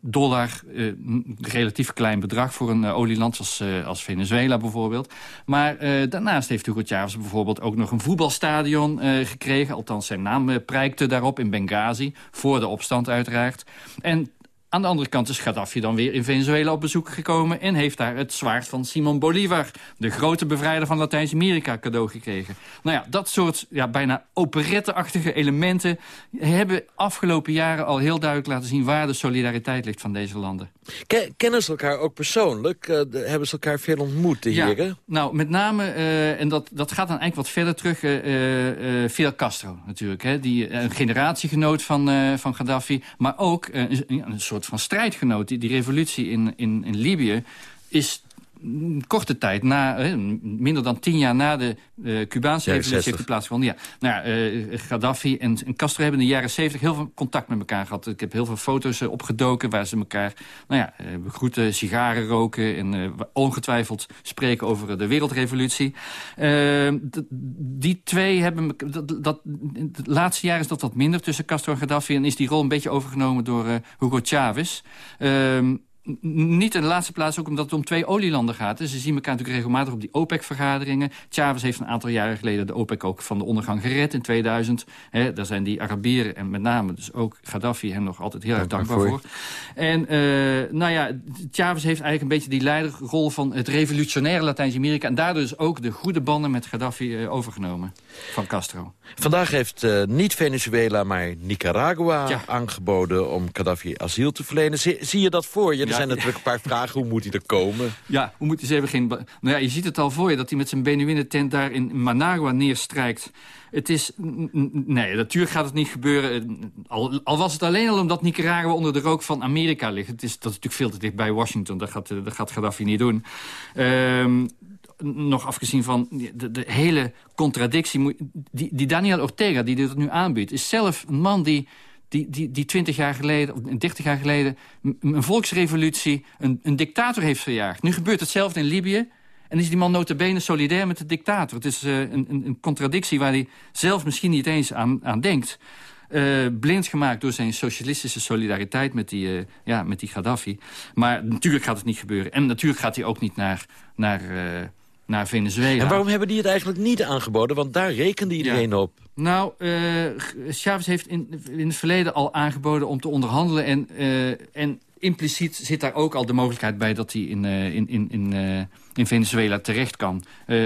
dollar, een relatief klein bedrag voor een eh, olieland als, eh, als Venezuela bijvoorbeeld. Maar daarnaast heeft Hugo Chavez bijvoorbeeld ook nog een voetbalstadion gekregen. Althans, zijn naam prijkte daarop in Benghazi, voor de opstand uiteraard. En aan de andere kant is Gaddafi dan weer in Venezuela op bezoek gekomen... en heeft daar het zwaard van Simon Bolivar... de grote bevrijder van Latijns-Amerika cadeau gekregen. Nou ja, dat soort ja, bijna operetteachtige elementen... hebben afgelopen jaren al heel duidelijk laten zien... waar de solidariteit ligt van deze landen. Ken- kennen ze elkaar ook persoonlijk? Eh, hebben ze elkaar veel ontmoet, de heren? nou, met name, eh, en dat, dat gaat dan eigenlijk wat verder terug... eh, Fidel Castro natuurlijk, hè, die, een generatiegenoot van, van Gaddafi... maar ook een, een soort van strijdgenoot. Die, die revolutie in, in, in Libië is korte tijd, na, eh, minder dan tien jaar na de eh, Cubaanse revolutie heeft 60. die plaatsgevonden. Ja, nou eh, Gaddafi en, en Castro hebben in de jaren 70 heel veel contact met elkaar gehad. Ik heb heel veel foto's opgedoken waar ze elkaar nou ja, begroeten, sigaren roken... en ongetwijfeld spreken over de wereldrevolutie. Eh, d- die twee hebben... Dat, het laatste jaar is dat wat minder tussen Castro en Gaddafi... en is die rol een beetje overgenomen door Hugo Chavez... Niet in de laatste plaats ook omdat het om twee olielanden gaat. Dus ze zien elkaar natuurlijk regelmatig op die OPEC-vergaderingen. Chavez heeft een aantal jaren geleden de OPEC ook van de ondergang gered in 2000. Hè, daar zijn die Arabieren en met name dus ook Gaddafi hem nog altijd heel erg Dank dankbaar voor. voor. En eh, nou ja, Chavez heeft eigenlijk een beetje die leiderrol van het revolutionaire Latijns-Amerika... en daardoor dus ook de goede banden met Gaddafi eh, overgenomen van Castro. Vandaag heeft eh, niet Venezuela, maar Nicaragua aangeboden om Gaddafi asiel te verlenen. Zie, zie je dat voor je? Er zijn natuurlijk een paar vragen. Hoe moet hij er komen? Ja, hoe moet hij ze hebben geen... Nou ja, je ziet het al voor je dat hij met zijn Benuïne-tent daar in Managua neerstrijkt. Het is... Nee, natuurlijk gaat het niet gebeuren. Al, al was het alleen al omdat Nicaragua onder de rook van Amerika ligt. Het is, dat is natuurlijk veel te dicht bij Washington. Dat gaat, dat gaat Gaddafi niet doen. Ehm, nog afgezien van de, de hele contradictie. Die, die Daniel Ortega, die dit nu aanbiedt... is zelf een man die die, die, die 20 jaar geleden, of 30 jaar geleden... een volksrevolutie, een, een dictator heeft verjaagd. Nu gebeurt hetzelfde in Libië. En is die man notabene solidair met de dictator. Het is eh, een, een, contradictie waar hij zelf misschien niet eens aan, aan denkt. Eh, blind gemaakt door zijn socialistische solidariteit met die, eh, ja, met die Gaddafi. Maar natuurlijk gaat het niet gebeuren. En natuurlijk gaat hij ook niet naar, naar, naar Venezuela. En waarom hebben die het eigenlijk niet aangeboden? Want daar rekende iedereen op. Nou, eh, Chavez heeft in, in het verleden al aangeboden om te onderhandelen. En, eh, en impliciet zit daar ook al de mogelijkheid bij dat hij in, eh, in, in, in, in Venezuela terecht kan. Eh,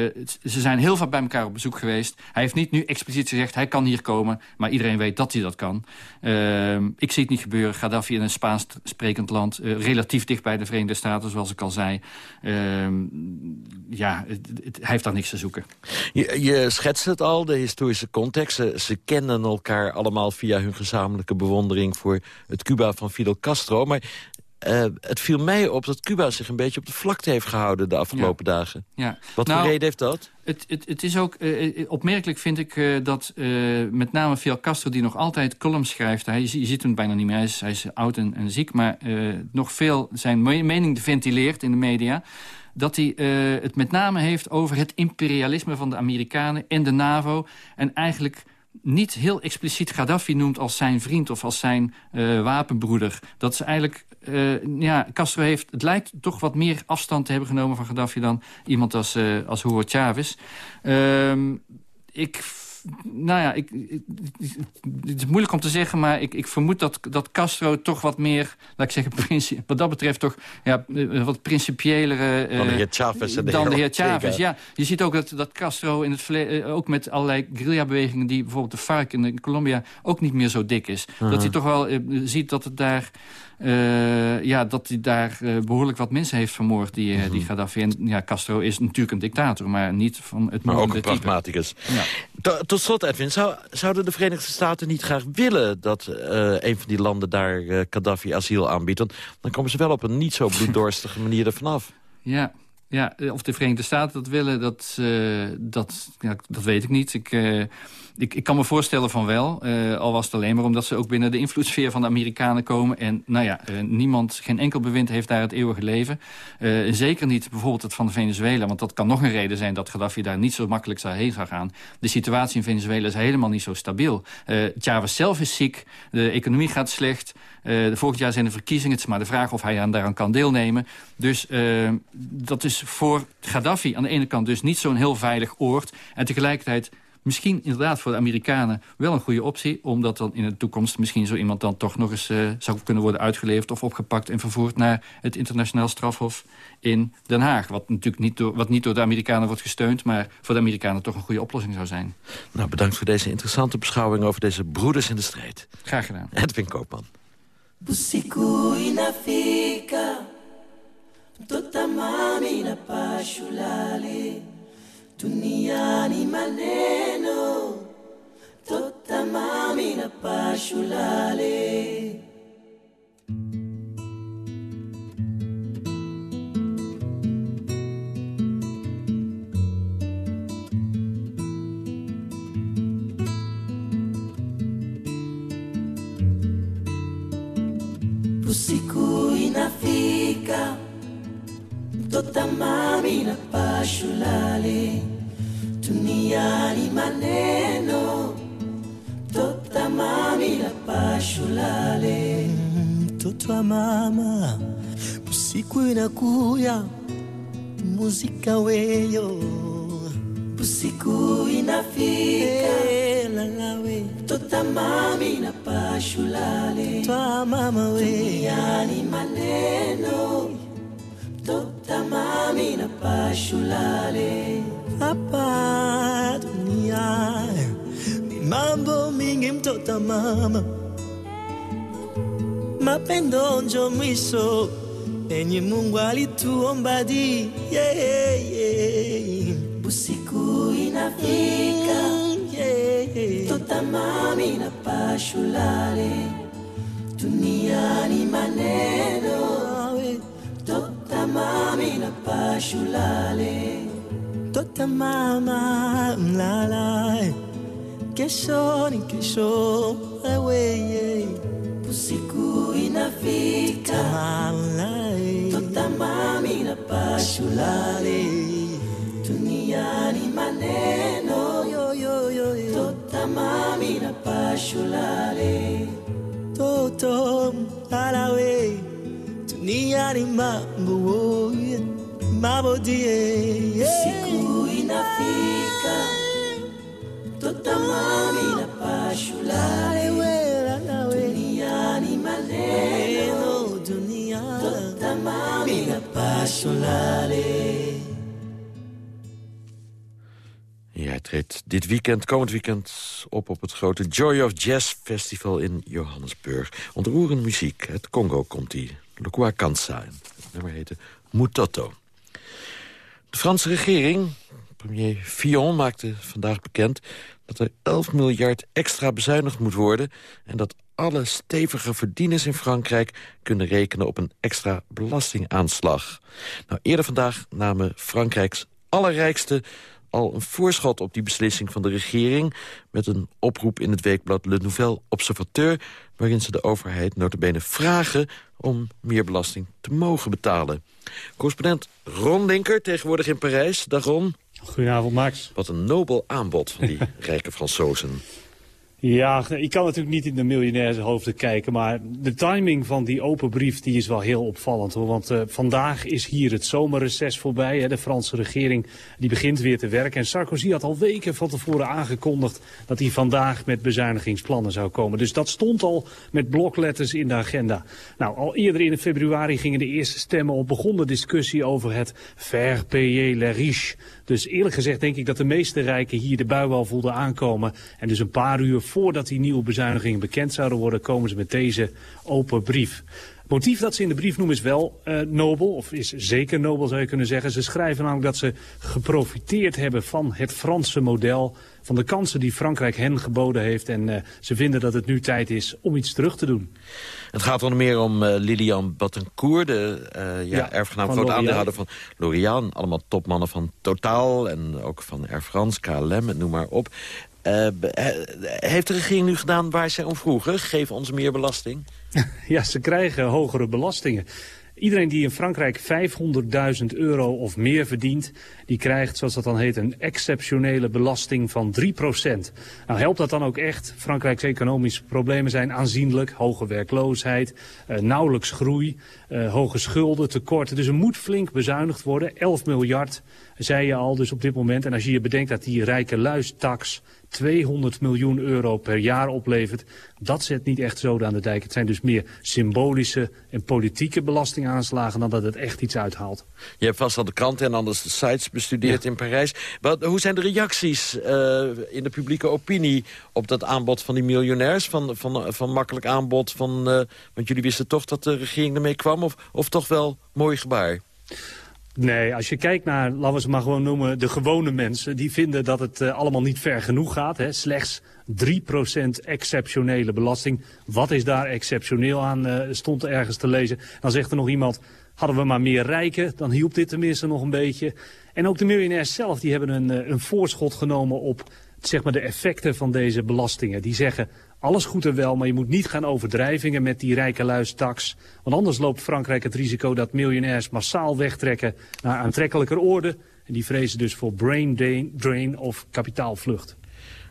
ze zijn heel vaak bij elkaar op bezoek geweest. Hij heeft niet nu expliciet gezegd, hij kan hier komen. Maar iedereen weet dat hij dat kan. Eh, ik zie het niet gebeuren. Gaddafi in een Spaans sprekend land. eh, relatief dicht bij de Verenigde Staten, zoals ik al zei. Eh, ja, het- hij heeft daar niks te zoeken. Je, je schetst het al, de historische context. Ze, ze kennen elkaar allemaal via hun gezamenlijke bewondering... voor het Cuba van Fidel Castro. Maar eh, het viel mij op dat Cuba zich een beetje op de vlakte heeft gehouden... de afgelopen dagen. Ja. Wat Nou, voor reden heeft dat? Het, het, het is ook eh, eh, opmerkelijk, vind ik, dat met name Fidel Castro... die nog altijd columns schrijft, hij, je ziet hem bijna niet meer, hij is, hij is oud en, en ziek... maar nog veel zijn me- mening ventileert in de media... dat hij het met name heeft over het imperialisme van de Amerikanen en de NAVO... en eigenlijk niet heel expliciet Gaddafi noemt als zijn vriend of als zijn eh, wapenbroeder. Dat ze eigenlijk, eh, ja, Castro heeft, het lijkt toch wat meer afstand te hebben genomen van Gaddafi dan iemand als, eh als Hugo Chavez. Ehm, ik, nou ja, ik, ik- het is moeilijk om te zeggen, maar ik, ik vermoed dat, dat Castro toch wat meer, laat ik zeggen, princi- wat dat betreft toch ja, eh, wat principiëlere... eh, Dan de heer Chavez en de dan de heer. Chavez, ja. Je ziet ook dat, dat Castro in het verleden, eh, ook met allerlei guerrilla-bewegingen... die bijvoorbeeld de FARC in, in Colombia ook niet meer zo dik is. Mhm. Dat hij toch wel ziet dat het daar... eh, ja, dat hij daar eh, behoorlijk wat mensen heeft vermoord, die, eh, die Gaddafi. En ja, Castro is natuurlijk een dictator, maar niet van het Maar ook een pragmaticus. Ja. Tot slot, Edwin, zou, zouden de Verenigde Staten niet graag willen... dat een van die landen daar Gaddafi asiel aanbiedt? Want dan komen ze wel op een niet zo bloeddorstige manier ervan af. Ja, ja, of de Verenigde Staten dat willen, dat, dat, ja, dat weet ik niet. Ik, ik, ik kan me voorstellen van wel, eh, al was het alleen maar omdat ze ook binnen de invloedssfeer van de Amerikanen komen. En nou ja, eh, niemand, geen enkel bewind heeft daar het eeuwige leven. Eh, zeker niet bijvoorbeeld het van Venezuela, want dat kan nog een reden zijn dat Gaddafi daar niet zo makkelijk zou heen zou gaan. De situatie in Venezuela is helemaal niet zo stabiel. Chavez zelf is ziek, de economie gaat slecht. De volgend jaar zijn er verkiezingen. Het is maar de vraag of hij aan, daaraan kan deelnemen. Dus dat is voor Gaddafi aan de ene kant dus niet zo'n heel veilig oord. En tegelijkertijd misschien inderdaad voor de Amerikanen wel een goede optie. Omdat dan in de toekomst misschien zo iemand dan toch nog eens eh, zou kunnen worden uitgeleverd... of opgepakt en vervoerd naar het internationaal strafhof in Den Haag. Wat natuurlijk niet door, wat niet door de Amerikanen wordt gesteund... maar voor de Amerikanen toch een goede oplossing zou zijn. Nou, bedankt voor deze interessante beschouwing over deze broeders in de strijd. Graag gedaan. Edwin Koopman. Usiku inafika, na pashulale, duniani maneno, mtoto mami na pashulale. Mtota mami na pashulale, duniani maneno, mami na pashulale. mtoto wa mama, usiku inakuya, muzika weyo. Usiku inafika, Eh, lala we mtota mami na pashulale, twa mama we. Duniani maneno, mtota mami na pashulale. hapa dunia. Ni mambo mingi, mtoto mama, mapendo njo mwisho enye Mungu alituomba di. Yeah, yeah. Usiku inafika, yeah. mtota mami na pashulale, duniani maneno, mtota mami na pashulale. Tota mama mlala kesho ni kesho wewe Usiku inafika, mtota mami na pashulale, duniani maneno, mtota mami na pashulale. toto mlala we duniani mambo mambo die Usiku inafika, mtota mami na pashulale, duniani maneno, mtota mami na pashulale. Ja, hij treedt dit weekend, komend weekend, op op het grote Joy of Jazz Festival in Johannesburg. Ontroerende muziek. Uit Congo komt hij. Lokwa Kansa. Het nummer heette Mutoto. De Franse regering, premier Fillon, maakte vandaag bekend... dat er 11 miljard extra bezuinigd moet worden... en dat alle stevige verdieners in Frankrijk kunnen rekenen op een extra belastingaanslag. Nou, eerder vandaag namen Frankrijks allerrijkste al een voorschot op die beslissing van de regering... met een oproep in het weekblad Le Nouvel Observateur... waarin ze de overheid notabene vragen om meer belasting te mogen betalen. Correspondent Ron Linker, tegenwoordig in Parijs. Dag Ron. Goedenavond, Max. Wat een nobel aanbod van die rijke Fransozen. Ja, ik kan natuurlijk niet in de miljonairshoofden kijken, maar de timing van die open brief die is wel heel opvallend. Hoor. Want uh, vandaag is hier het zomerreces voorbij. Hè. De Franse regering die begint weer te werken. En Sarkozy had al weken van tevoren aangekondigd dat hij vandaag met bezuinigingsplannen zou komen. Dus dat stond al met blokletters in de agenda. Nou, al eerder in februari gingen de eerste stemmen op. Begon de discussie over het faire payer les riches. Dus eerlijk gezegd denk ik dat de meeste rijken hier de bui wel voelden aankomen. En dus een paar uur voordat die nieuwe bezuinigingen bekend zouden worden... komen ze met deze open brief. Het motief dat ze in de brief noemen is wel uh, nobel, of is zeker nobel zou je kunnen zeggen. Ze schrijven namelijk dat ze geprofiteerd hebben van het Franse model... van de kansen die Frankrijk hen geboden heeft. En uh, ze vinden dat het nu tijd is om iets terug te doen. Het gaat onder meer om uh, Lilian Battencourt, de uh, ja, ja, erfgenaam groot aandeelhouder van L'Oréal. Allemaal topmannen van Total en ook van Air France, KLM, noem maar op. Uh, heeft de regering nu gedaan waar zij om vroegen? Geef ons meer belasting? ja, ze krijgen hogere belastingen. Iedereen die in Frankrijk 500.000 euro of meer verdient... die krijgt, zoals dat dan heet, een exceptionele belasting van 3% Nou, helpt dat dan ook echt? Frankrijks economische problemen zijn aanzienlijk. Hoge werkloosheid, uh, nauwelijks groei, uh, hoge schulden, tekorten. Dus er moet flink bezuinigd worden. 11 miljard, zei je al, dus op dit moment. En als je je bedenkt dat die rijke luistax 200 miljoen euro per jaar oplevert. Dat zet niet echt zoden aan de dijk. Het zijn dus meer symbolische en politieke belastingaanslagen... dan dat het echt iets uithaalt. Je hebt vast al de kranten en anders de sites bestudeerd ja. in Parijs. Wat, hoe zijn de reacties uh, in de publieke opinie... op dat aanbod van die miljonairs? Van, van, van makkelijk aanbod? Van, uh, want jullie wisten toch dat de regering ermee kwam? Of, of toch wel mooi gebaar? Nee, als je kijkt naar, laten we ze maar gewoon noemen, de gewone mensen... die vinden dat het uh, allemaal niet ver genoeg gaat. Hè. Slechts 3% exceptionele belasting. Wat is daar exceptioneel aan, uh, stond ergens te lezen. Dan zegt er nog iemand, hadden we maar meer rijken... dan hielp dit tenminste nog een beetje. En ook de miljonairs zelf, die hebben een, uh, een voorschot genomen op zeg maar, de effecten van deze belastingen. Die zeggen, Alles goed en wel, maar je moet niet gaan overdrijvingen met die rijke luistaks. Want anders loopt Frankrijk het risico dat miljonairs massaal wegtrekken naar aantrekkelijker oorden. En die vrezen dus voor brain drain, drain of kapitaalvlucht.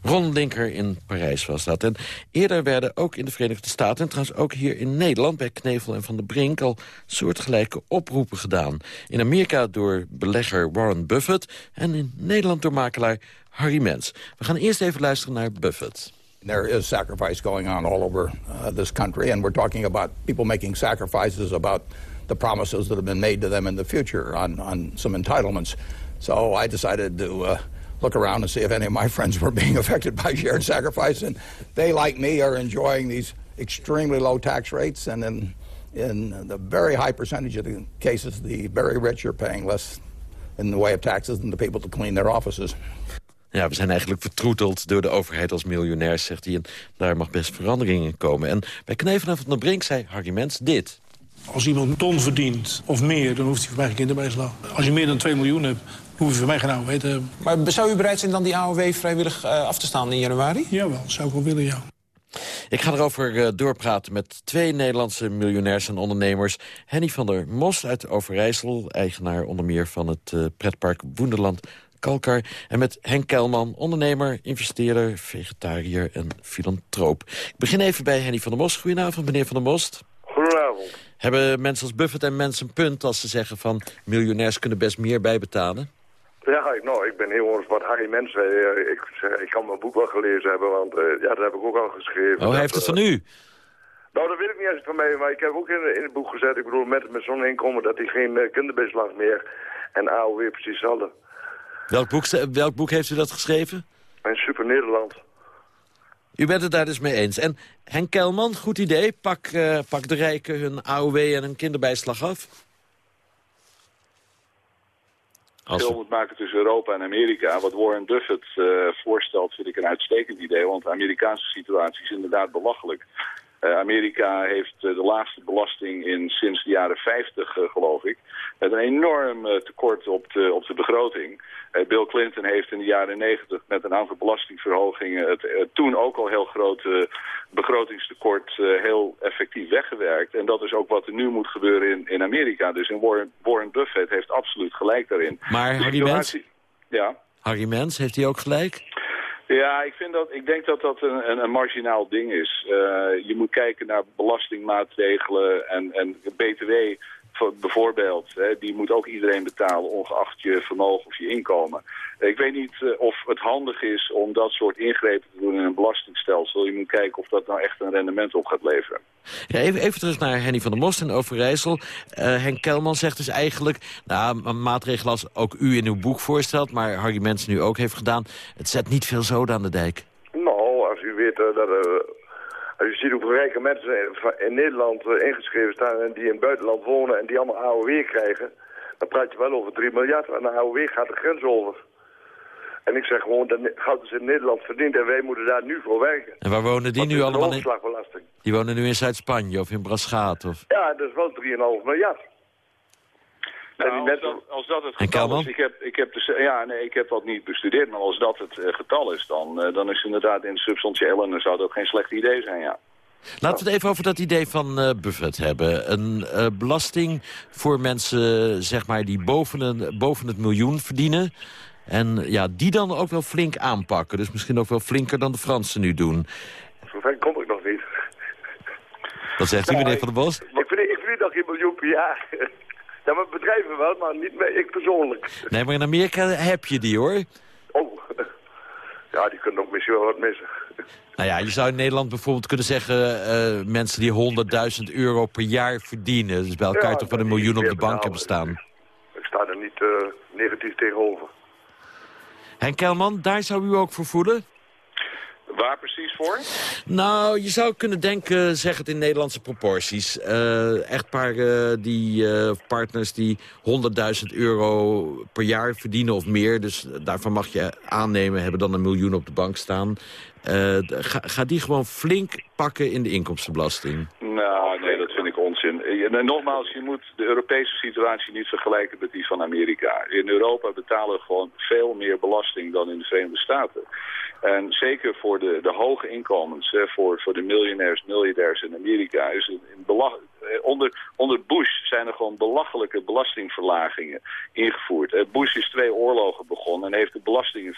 Ron Linker in Parijs was dat. En eerder werden ook in de Verenigde Staten... en trouwens ook hier in Nederland bij Knevel en Van der Brink... al soortgelijke oproepen gedaan. In Amerika door belegger Warren Buffett... en in Nederland door makelaar Harry Mens. We gaan eerst even luisteren naar Buffett. There is sacrifice going on all over uh, this country, and we're talking about people making sacrifices about the promises that have been made to them in the future on, on some entitlements. So I decided to uh, look around and see if any of my friends were being affected by shared sacrifice, and they, like me, are enjoying these extremely low tax rates, and in, in the very high percentage of the cases, the very rich are paying less in the way of taxes than the people to clean their offices. Ja, we zijn eigenlijk vertroeteld door de overheid als miljonairs, zegt hij. En daar mag best verandering in komen. En bij Knevel en Van der Brink zei Harry Mens dit. Als iemand een ton verdient of meer, dan hoeft hij voor mij geen kinderbijslag. Als je meer dan 2 miljoen hebt, hoef je voor mij geen AOW te hebben. Maar zou u bereid zijn dan die AOW vrijwillig eh, af te staan in januari? Jawel, zou ik wel willen, ja. Ik ga erover eh, doorpraten met twee Nederlandse miljonairs en ondernemers. Henny van der Most uit Overijssel, eigenaar onder meer van het eh, pretpark Woenderland Kalkar. En met Henk Kelman, ondernemer, investeerder, vegetariër en filantroop. Ik begin even bij Henny van der Most. Goedenavond, meneer van der Most. Goedenavond. Hebben mensen als Buffett en mensen een punt als ze zeggen van... miljonairs kunnen best meer bijbetalen? Ja, ik- nou, ik ben heel erg wat Harry Mens zei. Eh, Ik, ik kan mijn boek wel gelezen hebben, want eh, ja, dat heb ik ook al geschreven. Oh, hij heeft het van eh, u? Nou, dat weet ik niet eens van mij, maar ik heb ook in, in het boek gezet. Ik bedoel, met, met zo'n inkomen dat hij geen kinderbijslag meer en AOW precies hadden. Welk boek, welk boek heeft u dat geschreven? En Super Nederland. U bent het daar dus mee eens. En Henk Kelman, goed idee. Pak, eh, pak de rijken hun AOW en hun kinderbijslag af. Als- verschil moet maken tussen Europa en Amerika. Wat Warren Buffett eh, voorstelt vind ik een uitstekend idee, want de Amerikaanse situatie is inderdaad belachelijk. Eh, Amerika heeft eh, de laagste belasting in sinds de jaren 50, eh, geloof ik. Met een enorm tekort op de, op de begroting. Bill Clinton heeft in de jaren 90 met een aantal belastingverhogingen... het toen ook al heel grote begrotingstekort heel effectief weggewerkt. En dat is ook wat er nu moet gebeuren in, in Amerika. Dus in Warren, Warren Buffett heeft absoluut gelijk daarin. Maar Harry situatie- Ja. Harry Mens, heeft hij ook gelijk? Ja, ik, vind dat, ik denk dat dat een, een, een marginaal ding is. Eh, je moet kijken naar belastingmaatregelen en, en BTW bijvoorbeeld. Hè, die moet ook iedereen betalen, ongeacht je vermogen of je inkomen. Ik weet niet eh, of het handig is om dat soort ingrepen te doen in een belastingstelsel. Je moet kijken of dat nou echt een rendement op gaat leveren. Ja, even, even terug naar Henny van der Most in Overijssel. Eh, Henk Kelman zegt dus eigenlijk... Nou, een maatregel als ook u in uw boek voorstelt... maar Harry Mens nu ook heeft gedaan... het zet niet veel zoden aan de dijk. Nou, als u weet eh, dat... eh, als u ziet hoeveel rijke mensen in, Nederland eh, ingeschreven staan... en die in het buitenland wonen en die allemaal AOW krijgen... dan praat je wel over 3 miljard. En de AOW gaat de grens over. En ik zeg gewoon, dat goud is in Nederland verdiend en wij moeten daar nu voor werken. En waar wonen die Want nu allemaal in? Die wonen nu in Zuid-Spanje of in Braschaat? Of... Ja, dat is wel 3,5 miljard. Nou, als, dat, als dat het En getal is, ik heb, ik, heb de, ja, nee, ik heb dat niet bestudeerd, maar als dat het eh, getal is, dan, eh, dan is het inderdaad in substantieel en dan zou het ook geen slecht idee zijn, ja. Laten we het even over dat idee van eh, Buffett hebben. Een eh, belasting voor mensen zeg maar, die boven, een, boven het miljoen verdienen. En ja, die dan ook wel flink aanpakken. Dus misschien ook wel flinker dan de Fransen nu doen. Zover kom ik nog niet. Wat zegt u, Nou, meneer Van der Bos? Ik verdien, ik verdien nog geen miljoen per jaar. Ja, maar bedrijven wel, maar niet mee, ik persoonlijk. Nee, maar in Amerika heb je die, hoor. Oh, ja, die kunnen ook misschien wel wat missen. Nou ja, je zou in Nederland bijvoorbeeld kunnen zeggen... eh, mensen die 100.000 euro per jaar verdienen. Dus bij elkaar Ja, toch wel een miljoen op de bank hebben staan. Ik sta er niet eh, negatief tegenover. Henk Kelman, daar zou u ook voor voelen? Waar precies voor? Nou, je zou kunnen denken, zeg het in Nederlandse proporties. Eh echtparen die, eh, partners die 100.000 euro per jaar verdienen of meer. Dus daarvan mag je aannemen, hebben dan een miljoen op de bank staan. Eh, ga, ga die gewoon flink pakken in de inkomstenbelasting. Nou, nee, dat vind ik onzin. Eh, En nogmaals, je moet de Europese situatie niet vergelijken met die van Amerika. In Europa betalen we gewoon veel meer belasting dan in de Verenigde Staten. En zeker voor de, de hoge inkomens, voor, voor de miljonairs, miljardairs in Amerika, is het onder, onder Bush zijn er gewoon belachelijke belastingverlagingen ingevoerd. Eh, Bush is twee oorlogen begonnen en heeft de belastingen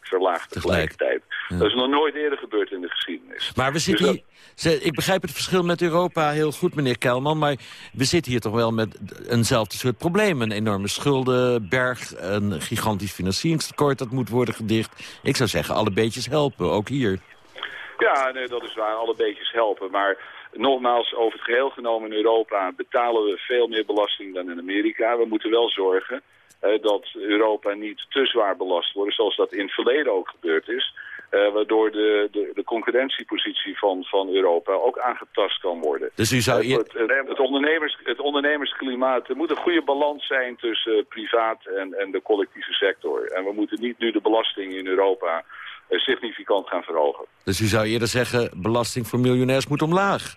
verlaagd tegelijkertijd. Dat is nog nooit eerder gebeurd in de geschiedenis. Maar we zitten Dus hier... ze- Ik begrijp het verschil met Europa heel goed, meneer Kelman... maar we zitten hier toch wel met eenzelfde soort problemen. Een enorme schuldenberg, een gigantisch financieringstekort... dat moet worden gedicht. Ik zou zeggen, alle beetjes helpen, ook hier. Ja, nee, dat is waar. Alle beetjes helpen. Maar nogmaals, over het geheel genomen in Europa betalen we veel meer belasting dan in Amerika. We moeten wel zorgen eh, dat Europa niet te zwaar belast wordt, zoals dat in het verleden ook gebeurd is. eh, waardoor de, de, de concurrentiepositie van, van Europa ook aangetast kan worden. Dus u zou... Eh, het, het, het, ondernemers, het ondernemersklimaat, er moet een goede balans zijn tussen privaat en, en de collectieve sector. En we moeten niet nu de belasting in Europa significant gaan verhogen. Dus u zou eerder zeggen, belasting voor miljonairs moet omlaag.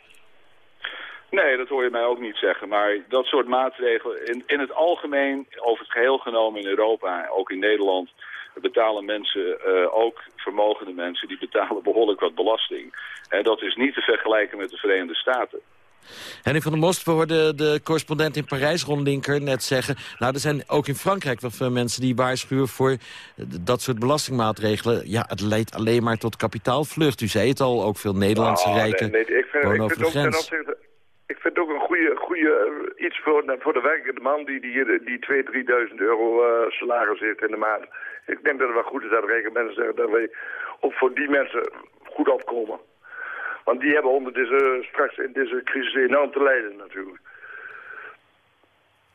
Nee, dat hoor je mij ook niet zeggen. Maar dat soort maatregelen, in, in het algemeen, over het geheel genomen in Europa, ook in Nederland, betalen mensen, eh, ook vermogende mensen, die betalen behoorlijk wat belasting. En dat is niet te vergelijken met de Verenigde Staten. Henny van der Most, we hoorden de correspondent in Parijs, Ron Linker, net zeggen... nou, er zijn ook in Frankrijk wel veel mensen die waarschuwen voor dat soort belastingmaatregelen. Ja, het leidt alleen maar tot kapitaalvlucht. U zei het al, ook veel Nederlandse Oh, rijken nee, nee, ik vind, wonen ik over vind de grens. Ik vind het ook een goede, goede eh, iets voor, de- voor de werkende man die, die, die 2.000, 3.000 euro eh, salaris heeft in de maand. Ik denk dat het wel goed is dat rijke mensen zeggen dat wij ook voor die mensen goed opkomen. Want die hebben onder deze, straks in deze crisis enorm te lijden natuurlijk.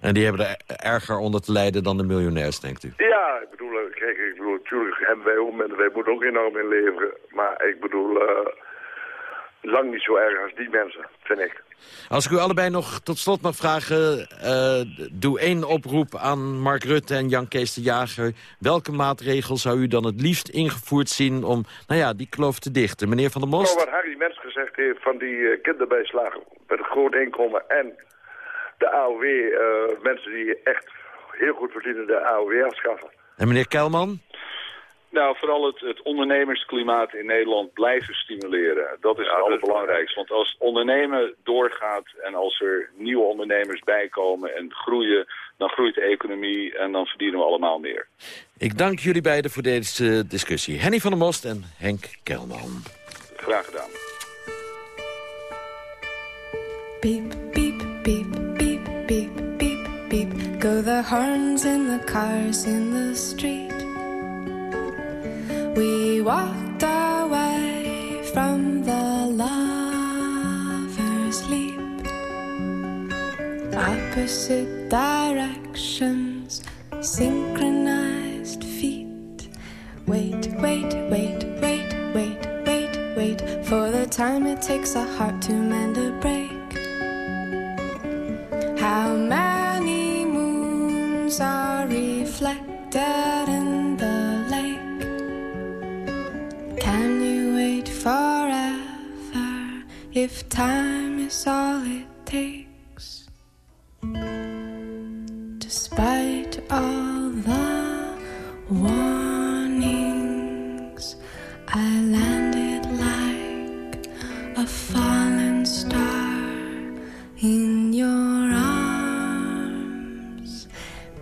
En die hebben er erger onder te lijden dan de miljonairs, denkt u? Ja, ik bedoel, eh, kijk, ik bedoel, natuurlijk hebben wij ook wij moeten ook enorm inleveren. Maar ik bedoel, eh, lang niet zo erg als die mensen, vind ik. Als ik u allebei nog tot slot mag vragen... eh, doe één oproep aan Mark Rutte en Jan Kees de Jager. Welke maatregel zou u dan het liefst ingevoerd zien... om nou ja, die kloof te dichten? Meneer Van der Nou, Most? wat Harry Mens gezegd heeft van die eh, kinderbijslagen met een groot inkomen en de AOW, eh, mensen die echt heel goed verdienen, de AOW afschaffen. En meneer Kelman? Nou, vooral het, het ondernemersklimaat in Nederland blijven stimuleren. Dat is het allerbelangrijkste. Want als ondernemen doorgaat en als er nieuwe ondernemers bijkomen en groeien... dan groeit de economie en dan verdienen we allemaal meer. Ik dank jullie beiden voor deze discussie. Henny van der Most en Henk Kelman. Graag gedaan. Beep, beep, beep, beep, beep, beep, beep. Go the horns in the cars in the street. We walked away from the lover's leap. Opposite directions, synchronized feet. Wait, wait, wait, wait, wait, wait, wait for the time it takes a heart to mend a break. How many moons are reflected if time is all it takes? Despite all the warnings, I landed like a fallen star in your arms.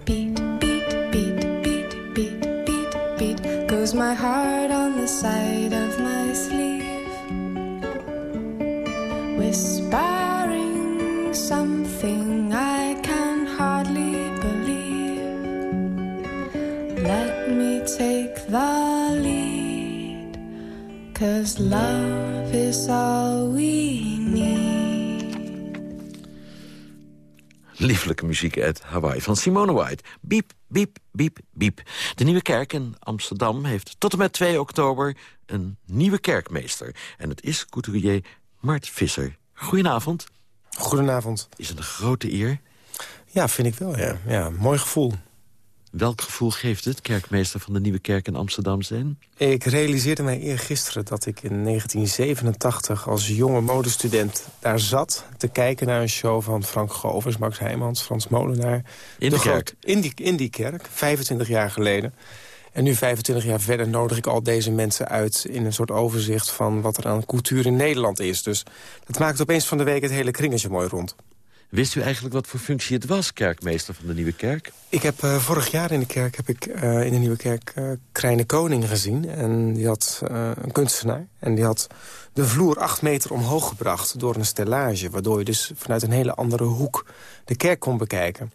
Beat, beat, beat, beat, beat, beat, beat. Goes my heart cause love is all we need. Lieflijke muziek uit Hawaii van Simone White. Biep, biep, biep, biep. De Nieuwe Kerk in Amsterdam heeft tot en met 2 oktober een nieuwe kerkmeester. En het is couturier Mart Visser. Goedenavond. Goedenavond. Is het een grote eer? Ja, vind ik wel, ja. ja mooi gevoel. Welk gevoel geeft het, kerkmeester van de Nieuwe Kerk in Amsterdam zijn? Ik realiseerde mij eergisteren dat ik in 1987 als jonge modestudent daar zat... te kijken naar een show van Frank Govers, Max Heijmans, Frans Molenaar. In de, kerk? In, die, in die kerk, 25 jaar geleden. En nu 25 jaar verder nodig ik al deze mensen uit... in een soort overzicht van wat er aan cultuur in Nederland is. Dus dat maakt opeens van de week het hele kringetje mooi rond. Wist u eigenlijk wat voor functie het was, kerkmeester van de Nieuwe Kerk? Ik heb uh, vorig jaar in de kerk heb ik uh, in de Nieuwe Kerk uh, Kreine Koning gezien. En die had een kunstenaar. En die had de vloer acht meter omhoog gebracht door een stellage. Waardoor je dus vanuit een hele andere hoek de kerk kon bekijken.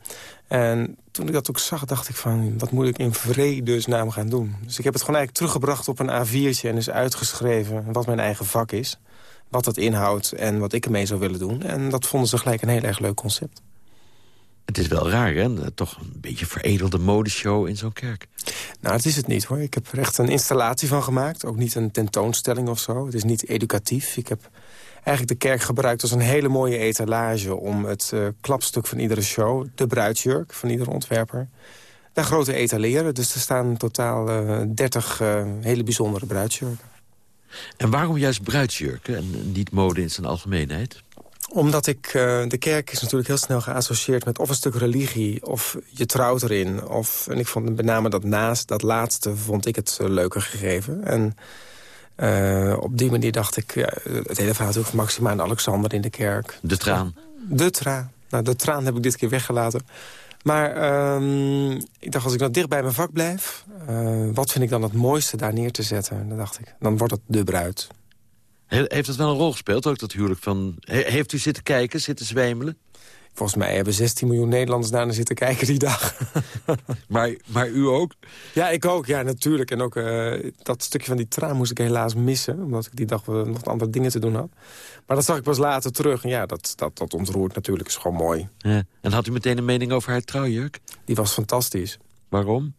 En toen ik dat ook zag, dacht ik van... wat moet ik in vredesnaam gaan doen? Dus ik heb het gewoon eigenlijk teruggebracht op een A4'tje... en is uitgeschreven wat mijn eigen vak is wat dat inhoudt en wat ik ermee zou willen doen. En dat vonden ze gelijk een heel erg leuk concept. Het is wel raar, hè? Toch een beetje veredelde modeshow in zo'n kerk. Nou, het is het niet, hoor. Ik heb er echt een installatie van gemaakt. Ook niet een tentoonstelling of zo. Het is niet educatief. Ik heb eigenlijk de kerk gebruikt als een hele mooie etalage... om het uh, klapstuk van iedere show, de bruidsjurk van iedere ontwerper... daar grote etaleren. Dus er staan in totaal uh, 30 uh, hele bijzondere bruidsjurken. En waarom juist bruidsjurken en niet mode in zijn algemeenheid? Omdat ik, uh, de kerk is natuurlijk heel snel geassocieerd met of een stuk religie... of je trouwt erin. Of, en ik vond met name dat naast, dat laatste, vond ik het uh, leuker gegeven. En uh, op die manier dacht ik, ja, het hele verhaal van Maxima en Alexander in de kerk. De traan. De traan. Nou, de traan heb ik dit keer weggelaten. Maar um, ik dacht, als ik nou dicht bij mijn vak blijf... Uh, wat vind ik dan het mooiste daar neer te zetten? Dan dacht ik, dan wordt het de bruid. Heeft dat wel een rol gespeeld, ook dat huwelijk van... heeft u zitten kijken, zitten zwemelen? Volgens mij hebben 16 miljoen Nederlanders naar zitten kijken die dag. maar, maar u ook? Ja, ik ook, ja, natuurlijk. En ook uh, dat stukje van die traan moest ik helaas missen... omdat ik die dag nog andere dingen te doen had. Maar dat zag ik pas later terug. En ja, dat, dat, dat ontroert natuurlijk, is gewoon mooi. Ja. En had u meteen een mening over haar trouwjurk? Die was fantastisch. Waarom?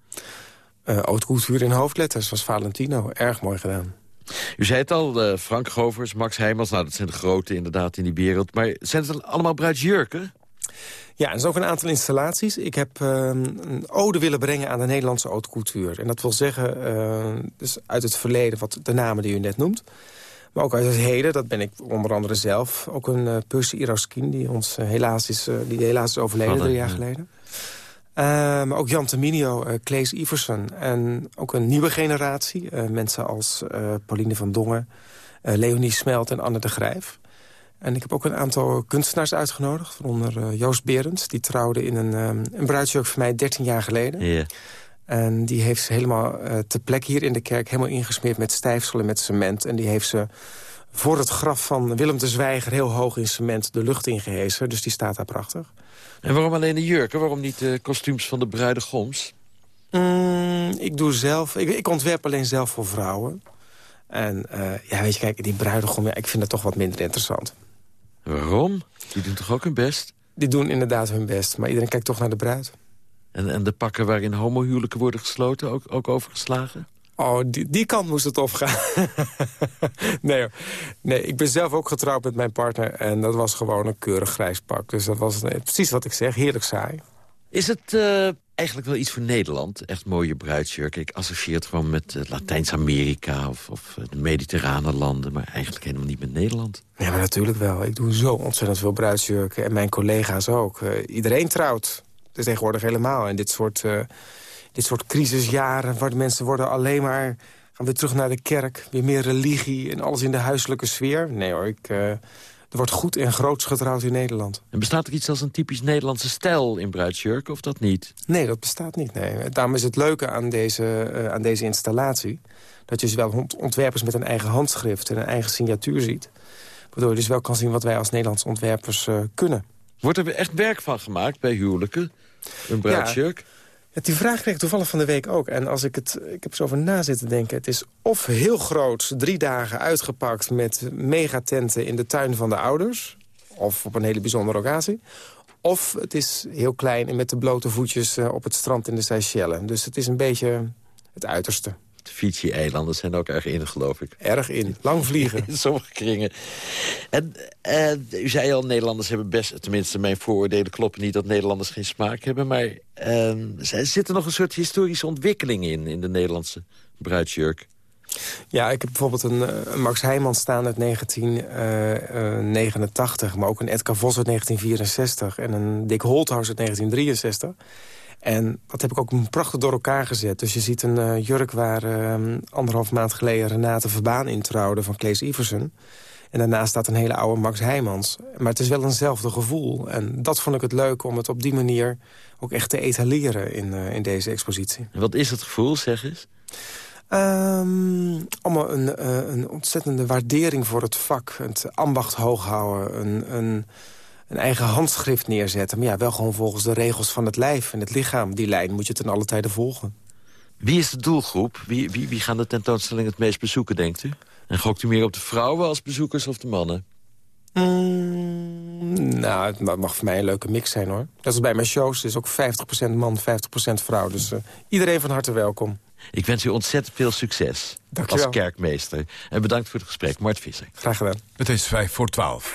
Uh, Haute couture in hoofdletters was Valentino. Erg mooi gedaan. U zei het al, uh, Frank Govers, Max Heijmans, nou, dat zijn de grote inderdaad in die wereld. Maar zijn het allemaal bruidsjurken? Ja, er zijn ook een aantal installaties. Ik heb uh, een ode willen brengen aan de Nederlandse haute couture. En dat wil zeggen, uh, dus uit het verleden, wat de namen die u net noemt. Maar ook uit het heden, dat ben ik onder andere zelf. Ook een uh, Percy Iroskin, die, ons, helaas is, die helaas is overleden drie jaar geleden. maar ook Jan Terminio, Klees Iversen. En ook een nieuwe generatie. mensen als Pauline van Dongen, Leonie Smelt en Anne de Grijf. En ik heb ook een aantal kunstenaars uitgenodigd. Waaronder uh, Joost Berends. Die trouwde in een, um, een bruidsjurk voor mij 13 jaar geleden. Yeah. En die heeft ze helemaal uh, ter plekke hier in de kerk... helemaal ingesmeerd met stijfsel en met cement. En die heeft ze voor het graf van Willem de Zwijger... heel hoog in cement de lucht ingehezen. Dus die staat daar prachtig. En waarom alleen de jurken? Waarom niet de kostuums van de bruidegoms? Mm, ik doe zelf... Ik, ik ontwerp alleen zelf voor vrouwen. En uh, ja, weet je, kijk, die bruidegom... Ja, ik vind dat toch wat minder interessant. Waarom? Die doen toch ook hun best? Die doen inderdaad hun best, maar iedereen kijkt toch naar de bruid. En, en de pakken waarin homohuwelijken worden gesloten ook, ook overgeslagen? Oh, die, die kant moest het opgaan. nee, nee, ik ben zelf ook getrouwd met mijn partner... en dat was gewoon een keurig grijs pak. Dus dat was nee, precies wat ik zeg, heerlijk saai. Is het uh, eigenlijk wel iets voor Nederland? Echt mooie bruidsjurk. Ik associeer het gewoon met uh, Latijns-Amerika of, of de mediterrane landen... maar eigenlijk helemaal niet met Nederland. Ja, maar natuurlijk wel. Ik doe zo ontzettend veel bruidsjurken. En mijn collega's ook. Uh, iedereen trouwt. Dus tegenwoordig helemaal. En dit soort, dit soort crisisjaren waar de mensen worden alleen maar... gaan weer terug naar de kerk, weer meer religie... en alles in de huiselijke sfeer. Nee hoor, ik... Er wordt goed en groots getrouwd in Nederland. En bestaat er iets als een typisch Nederlandse stijl in bruidsjurken, of dat niet? Nee, dat bestaat niet. Nee. Daarom is het leuke aan deze, uh, aan deze installatie... dat je zowel ontwerpers met een eigen handschrift en een eigen signatuur ziet... waardoor je dus wel kan zien wat wij als Nederlandse ontwerpers uh, kunnen. Wordt er echt werk van gemaakt bij huwelijken? Een bruidsjurk? Ja. Die vraag kreeg ik toevallig van de week ook. En als ik het, ik heb zo over na zitten denken. Het is of heel groot, drie dagen uitgepakt met megatenten in de tuin van de ouders. Of op een hele bijzondere occasie. Of het is heel klein en met de blote voetjes op het strand in de Seychelles. Dus het is een beetje het uiterste. De Fiji-eilanden zijn ook erg in, geloof ik. Erg in. Lang vliegen. in sommige kringen. En eh, u zei al, Nederlanders hebben best... tenminste, mijn vooroordelen kloppen niet dat Nederlanders geen smaak hebben... maar eh, zit er nog een soort historische ontwikkeling in... in de Nederlandse bruidsjurk? Ja, ik heb bijvoorbeeld een, eh, een Max Heijman staan uit 1989... maar ook een Edgar Vos uit 1964 en een Dick Holthaus uit 1963... En dat heb ik ook prachtig door elkaar gezet. Dus je ziet een eh, jurk waar uh, anderhalf maand geleden Renate Verbaan in trouwde van Klees Iversen. En daarnaast staat een hele oude Max Heijmans. Maar het is wel eenzelfde gevoel. En dat vond ik het leuk om het op die manier ook echt te etaleren in, uh, in deze expositie. Wat is het gevoel, zeg eens? Um, allemaal een, uh, een ontzettende waardering voor het vak. Het ambacht hoog houden. Een, een, een eigen handschrift neerzetten. Maar ja, wel gewoon volgens de regels van het lijf en het lichaam. Die lijn moet je ten alle tijde volgen. Wie is de doelgroep? Wie, wie, wie gaan de tentoonstelling het meest bezoeken, denkt u? En gokt u meer op de vrouwen als bezoekers of de mannen? Mm, nou, het mag voor mij een leuke mix zijn, hoor. Dat is bij mijn shows. Het is ook 50% man, 50% vrouw. Dus uh, iedereen van harte welkom. Ik wens u ontzettend veel succes Dankjewel. als kerkmeester. En bedankt voor het gesprek. Mart Visser. Graag gedaan. Het is vijf voor twaalf.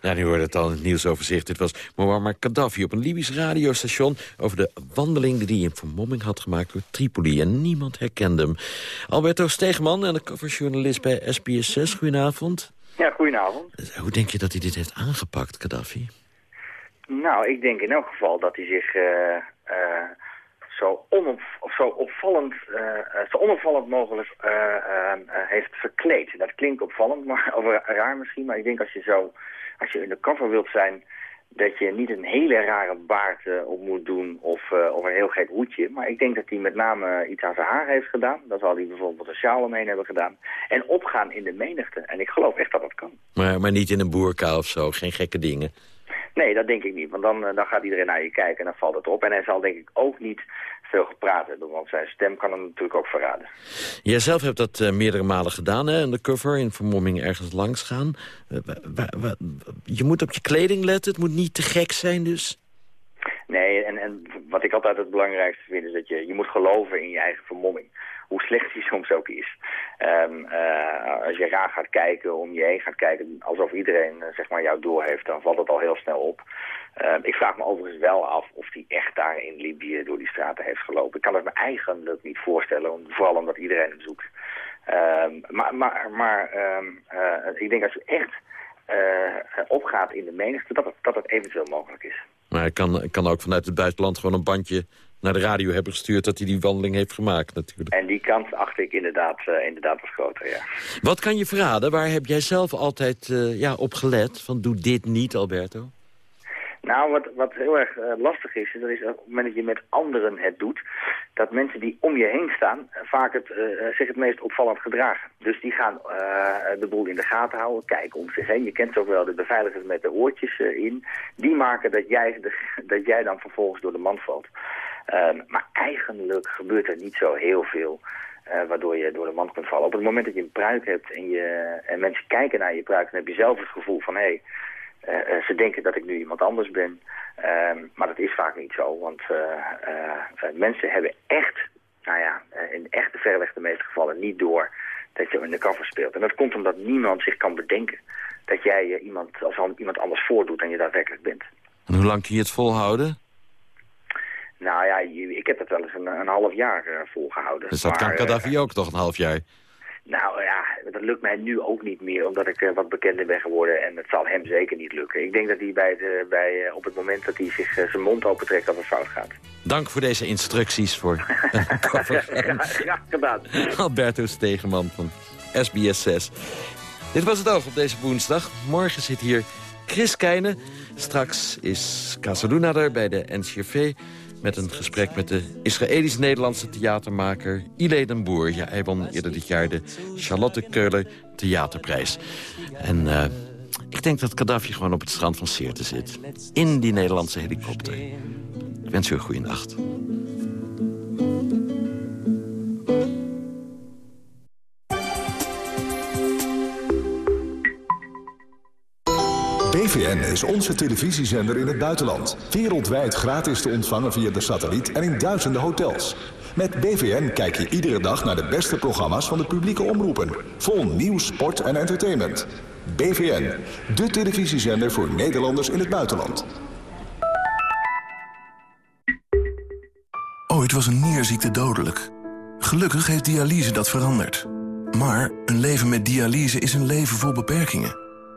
Ja, nu hoorde het al in het nieuwsoverzicht. Dit was Muammar Gaddafi op een Libisch radiostation... over de wandeling die hij in vermomming had gemaakt door Tripoli. En niemand herkende hem. Alberto Steegman en de coverjournalist bij SBS6. Goedenavond. Ja, goedenavond. Hoe denk je dat hij dit heeft aangepakt, Gaddafi? Nou, ik denk in elk geval dat hij zich uh, uh, zo, onop, of zo, opvallend, uh, zo onopvallend mogelijk heeft verkleed. Dat klinkt opvallend, maar of raar misschien. Maar ik denk als je zo, als je in de cover wilt zijn, dat je niet een hele rare baard op moet doen of, of een heel gek hoedje. Maar ik denk dat hij met name iets aan zijn haar heeft gedaan. Dan zal hij bijvoorbeeld een sjaal omheen hebben gedaan. En opgaan in de menigte. En ik geloof echt dat dat kan. Maar, maar niet in een boerka of zo, geen gekke dingen. Nee, dat denk ik niet. Want dan, dan gaat iedereen naar je kijken en dan valt het op. En hij zal denk ik ook niet veel gepraat hebben. Want zijn stem kan hem natuurlijk ook verraden. Jij zelf hebt dat uh, meerdere malen gedaan, hè? de cover, in vermomming ergens langs gaan. Uh, je moet op je kleding letten, het moet niet te gek zijn dus. Nee, en, en wat ik altijd het belangrijkste vind is dat je, je moet geloven in je eigen vermomming hoe slecht die soms ook is. Um, uh, als je raar gaat kijken, om je heen gaat kijken, alsof iedereen uh, zeg maar jou door heeft, dan valt het al heel snel op. Um, ik vraag me overigens wel af of hij echt daar in Libië door die straten heeft gelopen. Ik kan het me eigenlijk niet voorstellen, vooral omdat iedereen hem zoekt. Um, maar maar, maar uh, ik denk als je echt opgaat in de menigte, dat dat het eventueel mogelijk is. Maar hij kan, kan ook vanuit het buitenland gewoon een bandje naar de radio hebben gestuurd... dat hij die wandeling heeft gemaakt natuurlijk. En die kans acht ik inderdaad, uh, inderdaad wat groter, ja. Wat kan je verraden? Waar heb jij zelf altijd uh, ja, op gelet? Van doe dit niet, Alberto? Nou, wat, wat heel erg uh, lastig is, dat is op het moment dat je met anderen het doet... dat mensen die om je heen staan vaak het, zich het meest opvallend gedragen. Dus die gaan de boel in de gaten houden, kijken om zich heen. Je kent ook wel de beveiligers met de oortjes in. Die maken dat jij, de, dat jij dan vervolgens door de mand valt. Um, maar eigenlijk gebeurt er niet zo heel veel uh, waardoor je door de mand kunt vallen. Op het moment dat je een pruik hebt en, je, en mensen kijken naar je pruik... dan heb je zelf het gevoel van... hé, hey, uh, ze denken dat ik nu iemand anders ben. Um, maar dat is vaak niet zo, want mensen hebben echt... nou ja, in echt de verreweg de meeste gevallen niet door dat je in de cover speelt. En dat komt omdat niemand zich kan bedenken dat jij iemand als iemand anders voordoet dan je daadwerkelijk bent. En hoe lang kun je het volhouden? Nou ja, ik heb het wel eens een, een half jaar uh, volgehouden. Dus dat maar, kan Gaddafi uh, ook toch een half jaar? Nou ja, dat lukt mij nu ook niet meer, omdat ik uh, wat bekender ben geworden. En het zal hem zeker niet lukken. Ik denk dat hij bij de, bij, op het moment dat hij zich zijn mond opentrekt, dat het fout gaat. Dank voor deze instructies voor ja, Graag gedaan. Alberto Stegeman van SBS 6. Dit was het oog op deze woensdag. Morgen zit hier Chris Keijnen. Straks is Casaluna er bij de NCRV met een gesprek met de Israëlisch-Nederlandse theatermaker Ile den Boer. Hij won eerder dit jaar de Charlotte Keuler Theaterprijs. En uh, ik denk dat Gaddafi gewoon op het strand van Sirte zit. In die Nederlandse helikopter. Ik wens u een goede nacht. BVN is onze televisiezender in het buitenland. Wereldwijd gratis te ontvangen via de satelliet en in duizenden hotels. Met BVN kijk je iedere dag naar de beste programma's van de publieke omroepen. Vol nieuws, sport en entertainment. BVN, de televisiezender voor Nederlanders in het buitenland. Ooit was een nierziekte dodelijk. Gelukkig heeft dialyse dat veranderd. Maar een leven met dialyse is een leven vol beperkingen.